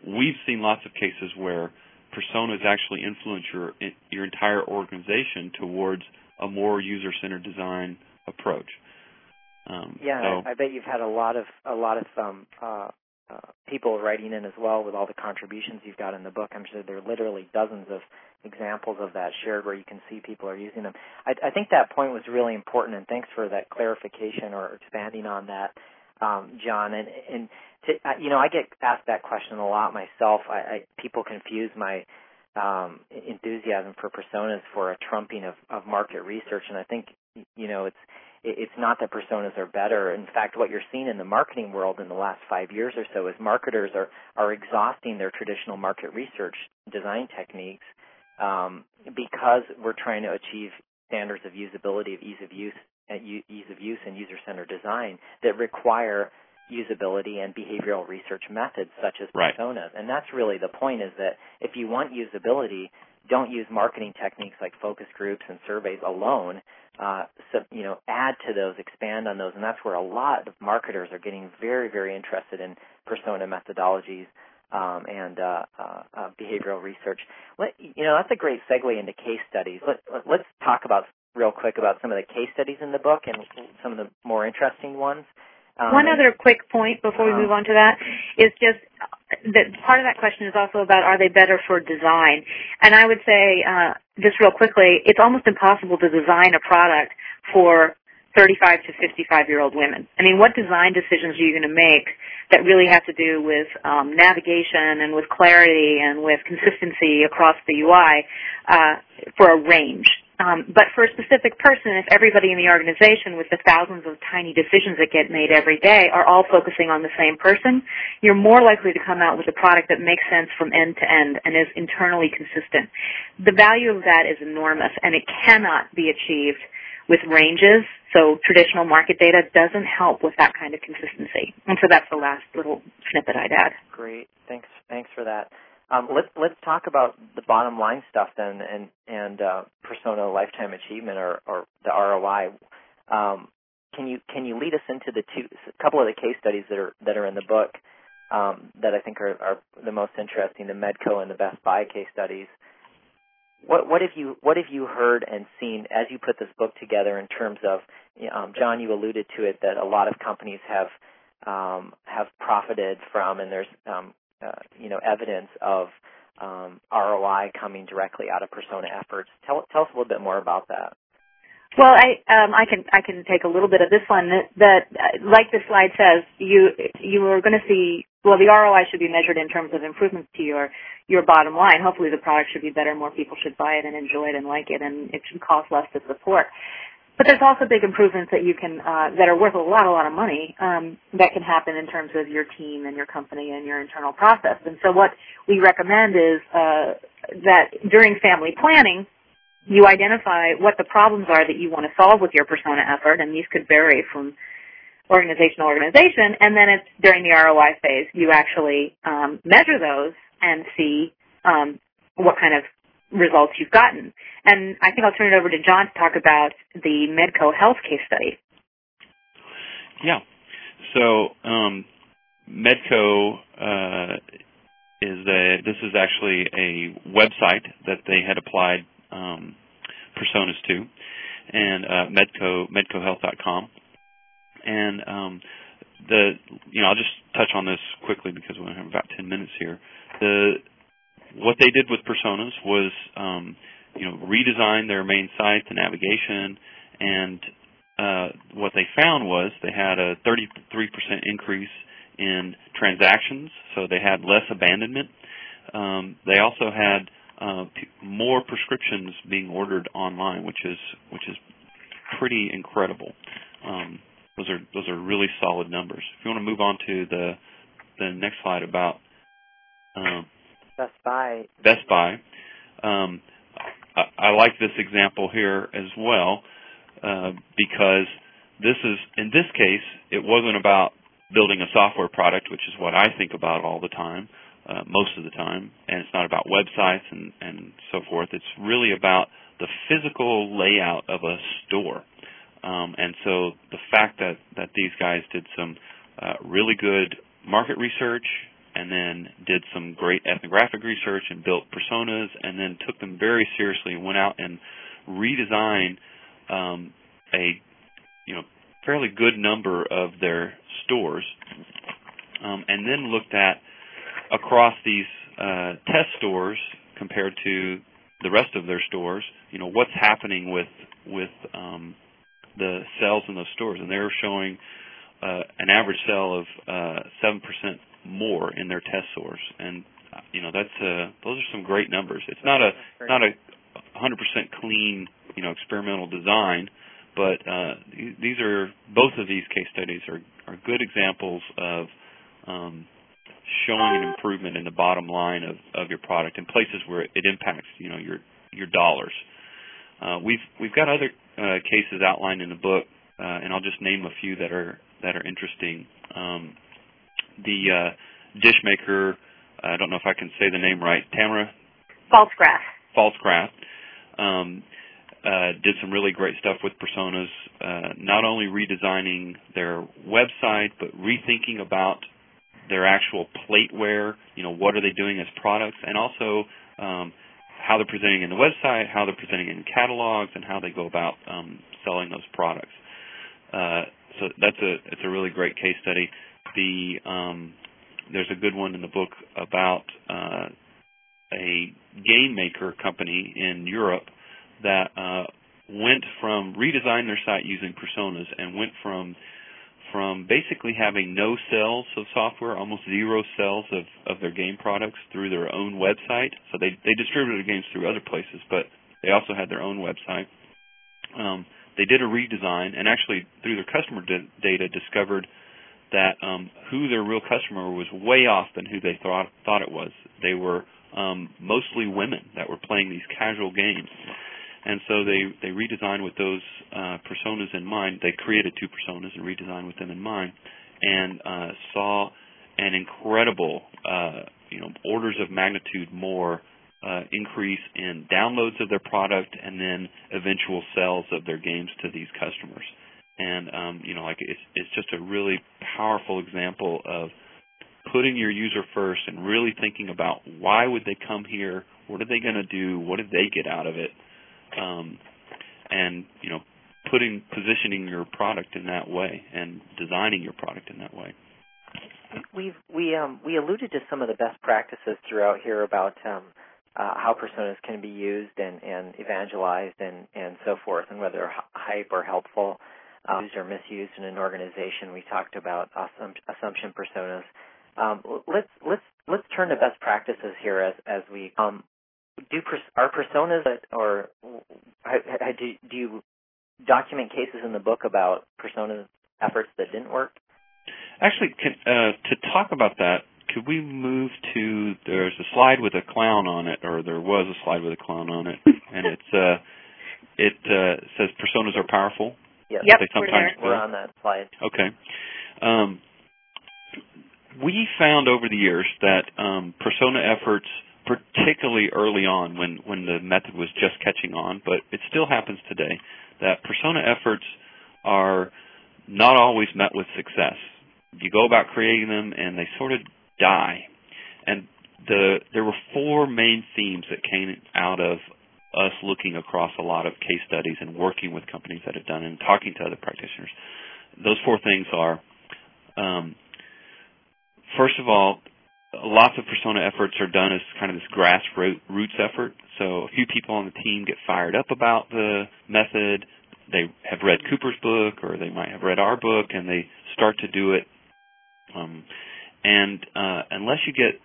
we've seen lots of cases where personas actually influence your your entire organization towards a more user-centered design approach. Um, yeah, so, I, I bet you've had a lot of a lot of um, uh, uh, people writing in as well with all the contributions you've got in the book. I'm sure there are literally dozens of examples of that shared where you can see people are using them. I, I think that point was really important, and thanks for that clarification or expanding on that, um, John. And, and to, uh, you know, I get asked that question a lot myself. I, I people confuse my um, enthusiasm for personas for a trumping of, of market research, and I think you know it's it's not that personas are better. In fact, what you're seeing in the marketing world in the last five years or so is marketers are are exhausting their traditional market research design techniques um, because we're trying to achieve standards of usability, of ease of use, and ease of use and user-centered design that require usability and behavioral research methods such as right. personas. And that's really the point is that if you want usability, don't use marketing techniques like focus groups and surveys alone. Uh, so, you know, add to those, expand on those, and that's where a lot of marketers are getting very, very interested in persona methodologies um, and uh, uh, uh, behavioral research. Let, you know, that's a great segue into case studies. Let, let's talk about real quick about some of the case studies in the book and some of the more interesting ones. Um, One other quick point before we uh-huh. move on to that is just that part of that question is also about are they better for design? And I would say, uh, just real quickly, it's almost impossible to design a product for 35 to 55 year old women. I mean, what design decisions are you going to make that really have to do with um, navigation and with clarity and with consistency across the UI uh, for a range? Um, but for a specific person, if everybody in the organization with the thousands of tiny decisions that get made every day are all focusing on the same person, you're more likely to come out with a product that makes sense from end to end and is internally consistent. The value of that is enormous and it cannot be achieved with ranges. So traditional market data doesn't help with that kind of consistency. And so that's the last little snippet I'd add. Great. Thanks. Thanks for that. Um, let's let's talk about the bottom line stuff then, and and uh, persona lifetime achievement or, or the ROI. Um, can you can you lead us into the two a couple of the case studies that are that are in the book um, that I think are, are the most interesting, the Medco and the Best Buy case studies. What what have you what have you heard and seen as you put this book together in terms of um, John? You alluded to it that a lot of companies have um, have profited from, and there's um, uh, you know evidence of um, ROI coming directly out of persona efforts. Tell, tell us a little bit more about that. Well, I um, I can I can take a little bit of this one that, that uh, like the slide says you you are going to see well the ROI should be measured in terms of improvements to your your bottom line. Hopefully the product should be better, more people should buy it and enjoy it and like it, and it should cost less to support. But there's also big improvements that you can uh, that are worth a lot, a lot of money um, that can happen in terms of your team and your company and your internal process. And so, what we recommend is uh, that during family planning, you identify what the problems are that you want to solve with your persona effort, and these could vary from organization to organization. And then it's during the ROI phase, you actually um, measure those and see um, what kind of results you've gotten. And I think I'll turn it over to John to talk about the Medco Health case study. Yeah. So um, Medco uh, is a this is actually a website that they had applied um, personas to, and uh, Medco MedcoHealth.com, and um, the you know I'll just touch on this quickly because we have about ten minutes here. The what they did with personas was um, you know redesign their main site, the navigation, and uh, what they found was they had a 33% increase in transactions, so they had less abandonment. Um, they also had uh, p- more prescriptions being ordered online, which is which is pretty incredible. Um, those are those are really solid numbers. If you want to move on to the the next slide about um, Best Buy. Best Buy. Um, I, I like this example here as well uh, because this is in this case it wasn't about building a software product, which is what I think about all the time, uh, most of the time, and it's not about websites and and so forth. It's really about the physical layout of a store. Um, and so the fact that that these guys did some uh, really good market research and then did some great ethnographic research and built personas and then took them very seriously and went out and redesigned um, a you know fairly good number of their stores, um, and then looked at across these uh, test stores compared to the rest of their stores. You know what's happening with with um, the sales in those stores, and they were showing uh, an average sale of uh, seven uh, percent more in their test source, and uh, you know that's uh, those are some great numbers. It's not a not a 100% clean you know experimental design, but uh, these are both of these case studies are are good examples of um, showing an improvement in the bottom line of, of your product in places where it impacts you know your your dollars. Uh, we've we've got other uh, cases outlined in the book, uh, and I'll just name a few that are that are interesting. Um, the uh, dish maker, I don't know if I can say the name right, Tamara. Pfaltzgraff. Pfaltzgraff. Um, uh, did some really great stuff with personas, uh, not only redesigning their website, but rethinking about their actual plateware. You know, what are they doing as products, and also um, how they're presenting in the website, how they're presenting in catalogs, and how they go about um, selling those products. Uh, so that's a it's a really great case study. The um, there's a good one in the book about uh, a game maker company in Europe that uh, went from redesign their site using personas and went from from basically having no sales of software, almost zero sales of, of their game products through their own website. So they they distributed their games through other places, but they also had their own website. Um, they did a redesign and actually through their customer d- data discovered that um, who their real customer was way off than who they thought thought it was. They were um, mostly women that were playing these casual games and so they they redesigned with those uh, personas in mind. They created two personas and redesigned with them in mind, and uh, saw an incredible, uh, you know, orders of magnitude more uh, increase in downloads of their product, and then eventual sales of their games to these customers. And um, you know, like it's it's just a really powerful example of putting your user first and really thinking about why would they come here, what are they going to do, what did they get out of it, um, and you know putting positioning your product in that way and designing your product in that way. We've we um we alluded to some of the best practices throughout here about um uh, how personas can be used and, and evangelized and, and so forth, and whether hype or helpful, used or misused in an organization. We talked about assumption personas. Um, let's let's let's turn to best practices here as as we um, do are personas or do, do you document cases in the book about persona efforts that didn't work? Actually, uh, to talk about that, could we move to there's a slide with a clown on it, or there was a slide with a clown on it, and it's uh, it uh, says personas are powerful. Yes, yep, they sometimes we're, we're on that slide. Okay. Um, we found over the years that um, persona efforts particularly early on when when the method was just catching on, but it still happens today that persona efforts are not always met with success. You go about creating them and they sort of die. And the there were four main themes that came out of us looking across a lot of case studies and working with companies that have done and talking to other practitioners. Those four things are um, first of all, lots of persona efforts are done as kind of this grassroots effort. So a few people on the team get fired up about the method. they have read Cooper's book or they might have read our book and they start to do it. Um, and uh, unless you get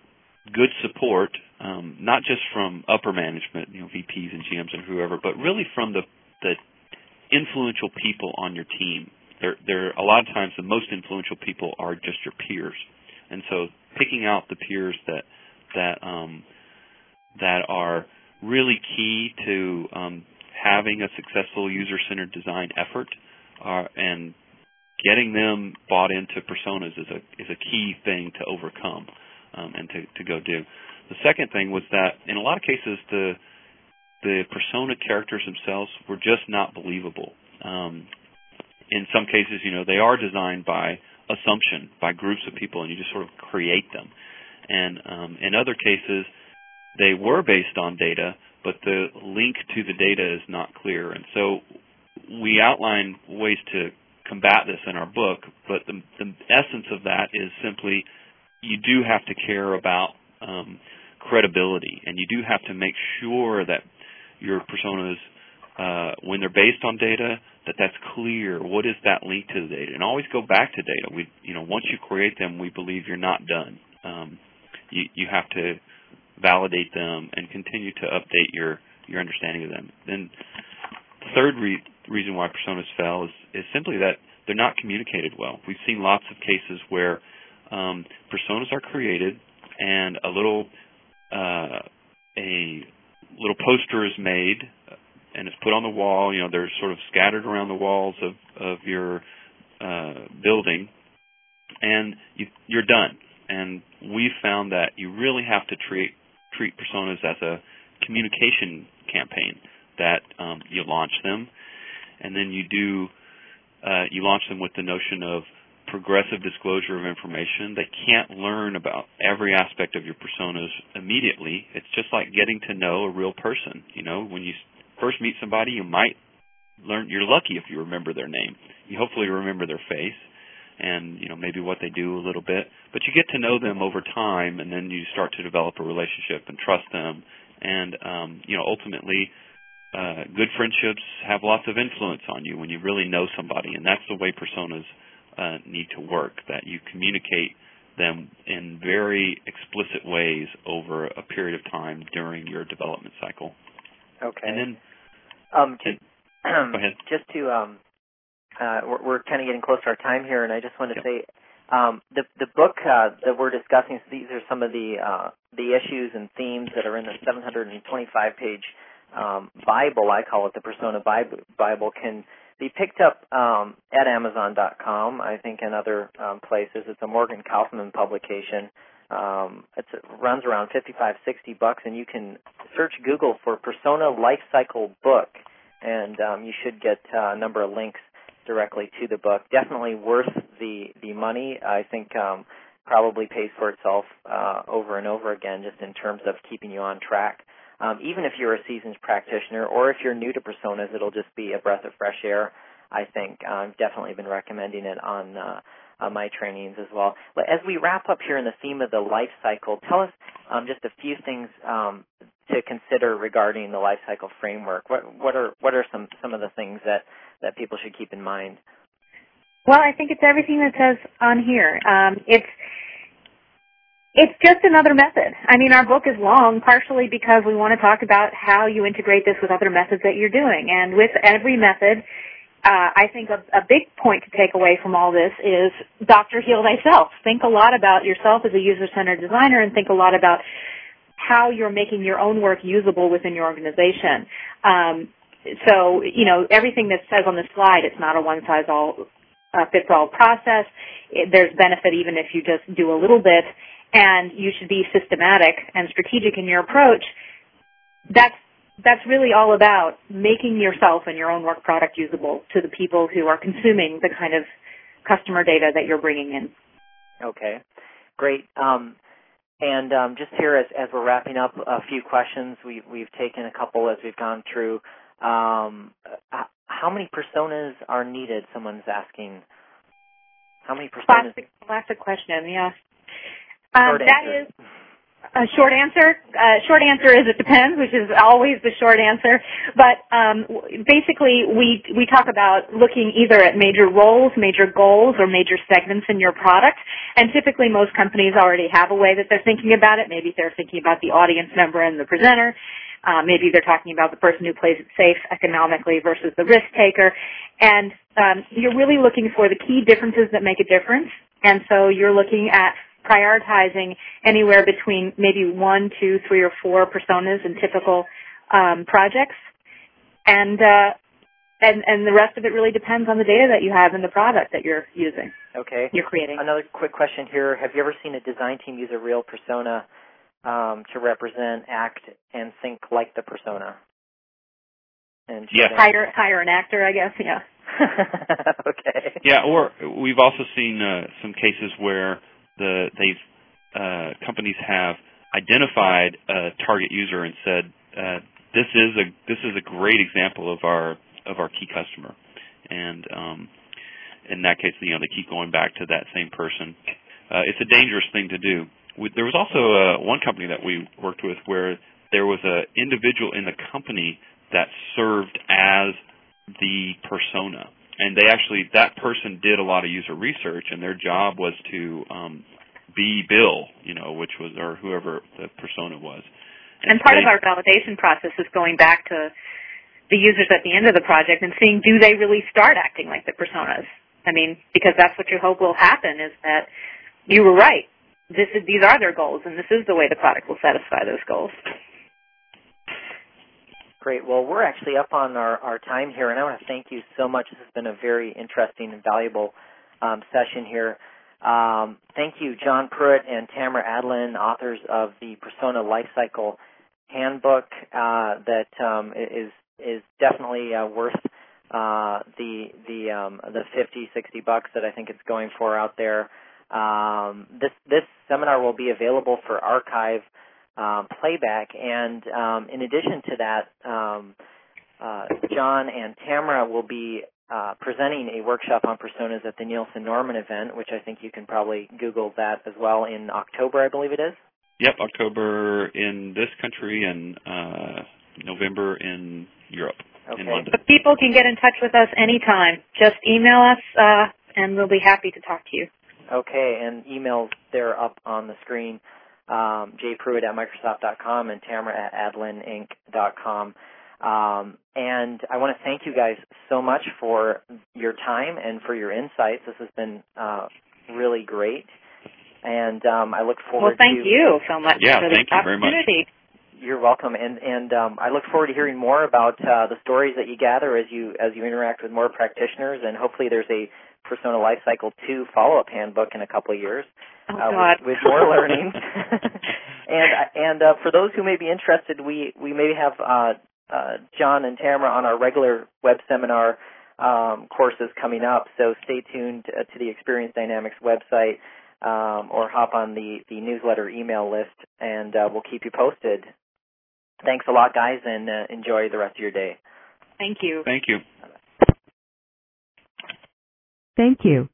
good support, um, not just from upper management, you know, VPs and GMs and whoever, but really from the the influential people on your team. There, there a lot of times the most influential people are just your peers, and so picking out the peers that that um, that are really key to um, having a successful user-centered design effort and getting them bought into personas is a is a key thing to overcome um, and to, to go do. The second thing was that in a lot of cases the the persona characters themselves were just not believable. Um, in some cases, you know, they are designed by assumption by groups of people, and you just sort of create them. And um, in other cases, they were based on data, but the link to the data is not clear. And so we outline ways to combat this in our book, but the, the essence of that is simply you do have to care about um, credibility, and you do have to make sure that your personas, uh, when they're based on data, that that's clear. What is that link to the data? And always go back to data. We, you know, once you create them, we believe you're not done. Um, you, you have to validate them and continue to update your your understanding of them. Then, the third re- reason why personas fail is is simply that they're not communicated well. We've seen lots of cases where um, personas are created and a little uh, a little poster is made and it's put on the wall. You know, they're sort of scattered around the walls of of your uh, building, and you, you're done. And we found that you really have to treat treat personas as a communication campaign. That um, you launch them, and then you do uh, you launch them with the notion of progressive disclosure of information. They can't learn about every aspect of your personas immediately. It's just like getting to know a real person. You know, when you first meet somebody, you might learn. You're lucky if you remember their name. You hopefully remember their face and you know maybe what they do a little bit but you get to know them over time and then you start to develop a relationship and trust them and um you know ultimately uh good friendships have lots of influence on you when you really know somebody and that's the way personas uh, need to work, that you communicate them in very explicit ways over a period of time during your development cycle. Okay. And then, um, just, and, go ahead. Just to, um, uh, we're, we're kind of getting close to our time here, and I just want to yep. say, um, the the book uh, that we're discussing. So these are some of the uh, the issues and themes that are in the 725 page um, Bible. I call it the Persona Bible. Can be picked up um, at Amazon.com, I think, and other um, places. It's a Morgan Kaufmann publication. Um, it runs around 55, 60 bucks, and you can search Google for Persona Life Cycle Book, and um, you should get uh, a number of links directly to the book. Definitely worth the the money. I think um, probably pays for itself uh, over and over again, just in terms of keeping you on track um, even if you're a seasoned practitioner or if you're new to personas, it'll just be a breath of fresh air. I think I've definitely been recommending it on uh, on my trainings as well. But as we wrap up here in the theme of the life cycle, tell us um, just a few things um, to consider regarding the life cycle framework. What what are what are some some of the things that that people should keep in mind? Well, I think it's everything that says on here. Um, it's it's just another method. I mean, our book is long partially because we want to talk about how you integrate this with other methods that you're doing. And with every method, uh, I think a, a big point to take away from all this is Dr. Heal Thyself. Think a lot about yourself as a user-centered designer and think a lot about how you're making your own work usable within your organization. Um, so, you know, everything that says on the slide, it's not a one-size-all uh, fits all process. It, there's benefit even if you just do a little bit and you should be systematic and strategic in your approach, that's that's really all about making yourself and your own work product usable to the people who are consuming the kind of customer data that you're bringing in. Okay, great. Um, and um, just here, as, as, we're wrapping up, a few questions. We, we've taken a couple as we've gone through. Um, how many personas are needed? Someone's asking. How many personas? Classic, classic question. Yeah. Um, that is, a short answer. Uh, short answer is it depends, which is always the short answer. But um, basically, we we talk about looking either at major roles, major goals, or major segments in your product. And typically, most companies already have a way that they're thinking about it. Maybe they're thinking about the audience member and the presenter. Uh, maybe they're talking about the person who plays it safe economically versus the risk taker. And um, you're really looking for the key differences that make a difference. And so you're looking at prioritizing anywhere between maybe one, two, three, or four personas in typical um, projects, and uh, and and the rest of it really depends on the data that you have and the product that you're using. Okay. You're creating. Another quick question here: Have you ever seen a design team use a real persona um, to represent, act, and think like the persona? And yeah. Hire hire an actor, I guess. Yeah. okay. Yeah, or we've also seen uh, some cases where the they've uh, companies have identified a target user and said uh, this is a this is a great example of our of our key customer, and um, in that case, you know, they keep going back to that same person. Uh, it's a dangerous thing to do. We, there was also uh, one company that we worked with where there was an individual in the company that served as the persona and they actually that person did a lot of user research and their job was to um be bill you know which was or whoever the persona was. And, and part they, of our validation process is going back to the users at the end of the project and seeing do they really start acting like the personas? I mean because that's what you hope will happen is that you were right. This is these are their goals and this is the way the product will satisfy those goals Great. Well, we're actually up on our, our time here, and I want to thank you so much. This has been a very interesting and valuable um, session here. Um, thank you, John Pruitt and Tamara Adlin, authors of the Persona Lifecycle Handbook, uh, that um, is is definitely uh, worth uh, the the um, the 50, 60 bucks that I think it's going for out there. Um, this this seminar will be available for archive um, playback. And um, in addition to that, um, uh, John and Tamara will be uh, presenting a workshop on personas at the Nielsen Norman event, which I think you can probably Google that as well in October, I believe it is. Yep, October in this country and uh, November in Europe, okay. in London. But people can get in touch with us anytime. Just email us, uh, and we'll be happy to talk to you. Okay, and emails they're up on the screen um, Pruitt at Microsoft.com and Tamara at adlininc.com. Um, and I want to thank you guys so much for your time and for your insights. This has been uh, really great. And um, I look forward well, thank to, you so much yeah, for this thank you opportunity. Very much. You're welcome, and and um, I look forward to hearing more about uh, the stories that you gather as you as you interact with more practitioners, and hopefully there's a Persona Lifecycle 2 follow-up handbook in a couple of years oh, uh, with, with, more learning. and and uh, for those who may be interested, we we may have uh, uh, John and Tamara on our regular web seminar um, courses coming up. So stay tuned to, to the Experience Dynamics website um, or hop on the the newsletter email list, and uh, we'll keep you posted. Thanks a lot, guys, and uh, enjoy the rest of your day. Thank you. Thank you. Thank you.